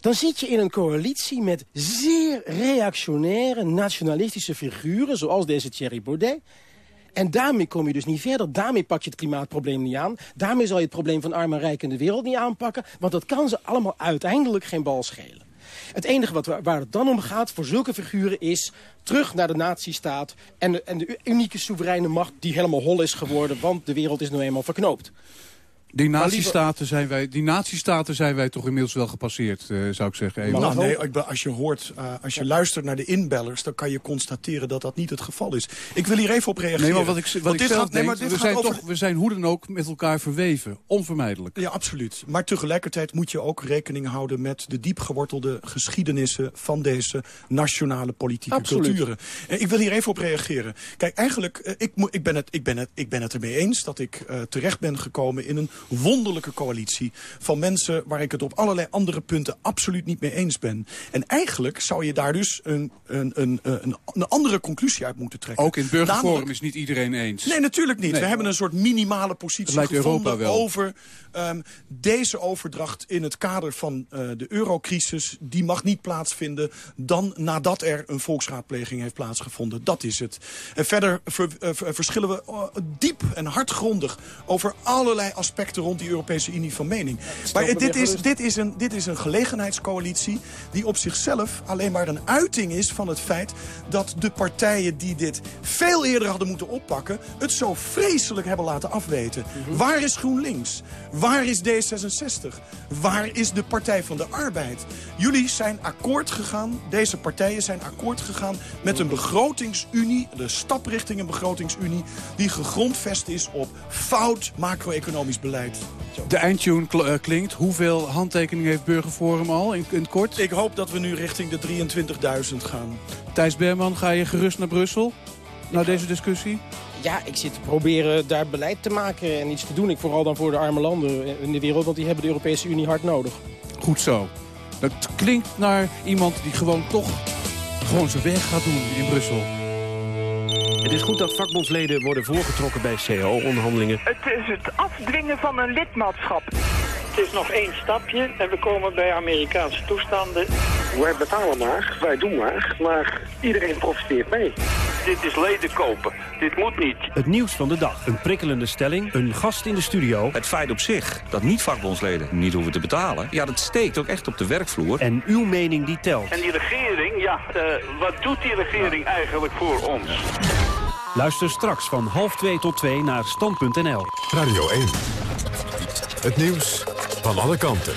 Dan zit je in een coalitie met zeer reactionaire nationalistische figuren... zoals deze Thierry Baudet... En daarmee kom je dus niet verder. Daarmee pak je het klimaatprobleem niet aan. Daarmee zal je het probleem van arm en rijk in de wereld niet aanpakken. Want dat kan ze allemaal uiteindelijk geen bal schelen. Het enige wat, waar het dan om gaat voor zulke figuren is... terug naar de nazistaat en de, en de unieke soevereine macht... die helemaal hol is geworden, want de wereld is nou eenmaal verknoopt. Die nazistaten zijn wij, die nazistaten zijn wij toch inmiddels wel gepasseerd, eh, zou ik zeggen. Ewald. Nou, nee, als je hoort, eh, als je luistert naar de inbellers... dan kan je constateren dat dat niet het geval is. Ik wil hier even op reageren. Nee, maar wat ik, wat Want ik dit zelf gaat, nee, maar denk, dit we, zijn over... toch, we zijn hoe dan ook met elkaar verweven. Onvermijdelijk. Ja, absoluut. Maar tegelijkertijd moet je ook rekening houden met de diep gewortelde geschiedenissen van deze nationale politieke Absoluut. culturen. En ik wil hier even op reageren. Kijk, eigenlijk, eh, ik, ik, ben, het, ik, ben, het, ik ben het ermee eens dat ik eh, terecht ben gekomen in een wonderlijke coalitie van mensen waar ik het op allerlei andere punten absoluut niet mee eens ben. En eigenlijk zou je daar dus een, een, een, een, een andere conclusie uit moeten trekken. Ook in het burgerforum Namelijk- is niet iedereen eens. Nee, natuurlijk niet. Nee. We hebben een soort minimale positie gevonden wel. over ehm, deze overdracht in het kader van eh, de eurocrisis. Die mag niet plaatsvinden dan nadat er een volksraadpleging heeft plaatsgevonden. Dat is het. En verder ver- eh, ver- verschillen we eh, diep en hardgrondig over allerlei aspecten rond die Europese Unie van mening. Maar dit is, gerust. dit, is een, dit is een gelegenheidscoalitie die op zichzelf alleen maar een uiting is van het feit dat de partijen die dit veel eerder hadden moeten oppakken... het zo vreselijk hebben laten afweten. Mhm. Waar is GroenLinks? Waar is D66? Waar is de Partij van de Arbeid? Jullie zijn akkoord gegaan, deze partijen zijn akkoord gegaan... met een begrotingsunie, de stap richting een begrotingsunie... die gegrondvest is op fout macro-economisch beleid. De eindtune kl- eh, klinkt. Hoeveel handtekeningen heeft Burgerforum al in, in het kort? Ik hoop dat we nu richting de 23.000 gaan. Thijs Berman, ga je gerust naar Brussel? Na deze discussie? Ja, ik zit te proberen daar beleid te maken en iets te doen. Ik vooral dan voor de arme landen in de wereld, want die hebben de Europese Unie hard nodig. Goed zo. Dat klinkt naar iemand die gewoon toch gewoon zijn werk gaat doen in Brussel. Het is goed dat vakbondsleden worden voorgetrokken bij CAO-onderhandelingen. Het is het afdwingen van een lidmaatschap. Het is nog één stapje en we komen bij Amerikaanse toestanden. wij betalen maar, wij doen maar, maar iedereen profiteert mee. Dit is leden kopen. Dit moet niet. Het nieuws van de dag. Een prikkelende stelling. Een gast in de studio. Het feit op zich dat niet-vakbondsleden niet hoeven te betalen... ja, dat steekt ook echt op de werkvloer. En uw mening die telt. En die regering, ja, uh, wat doet die regering eigenlijk voor ons? Luister straks van half 2 tot 2 naar stand.nl. Radio 1. Het nieuws van alle kanten.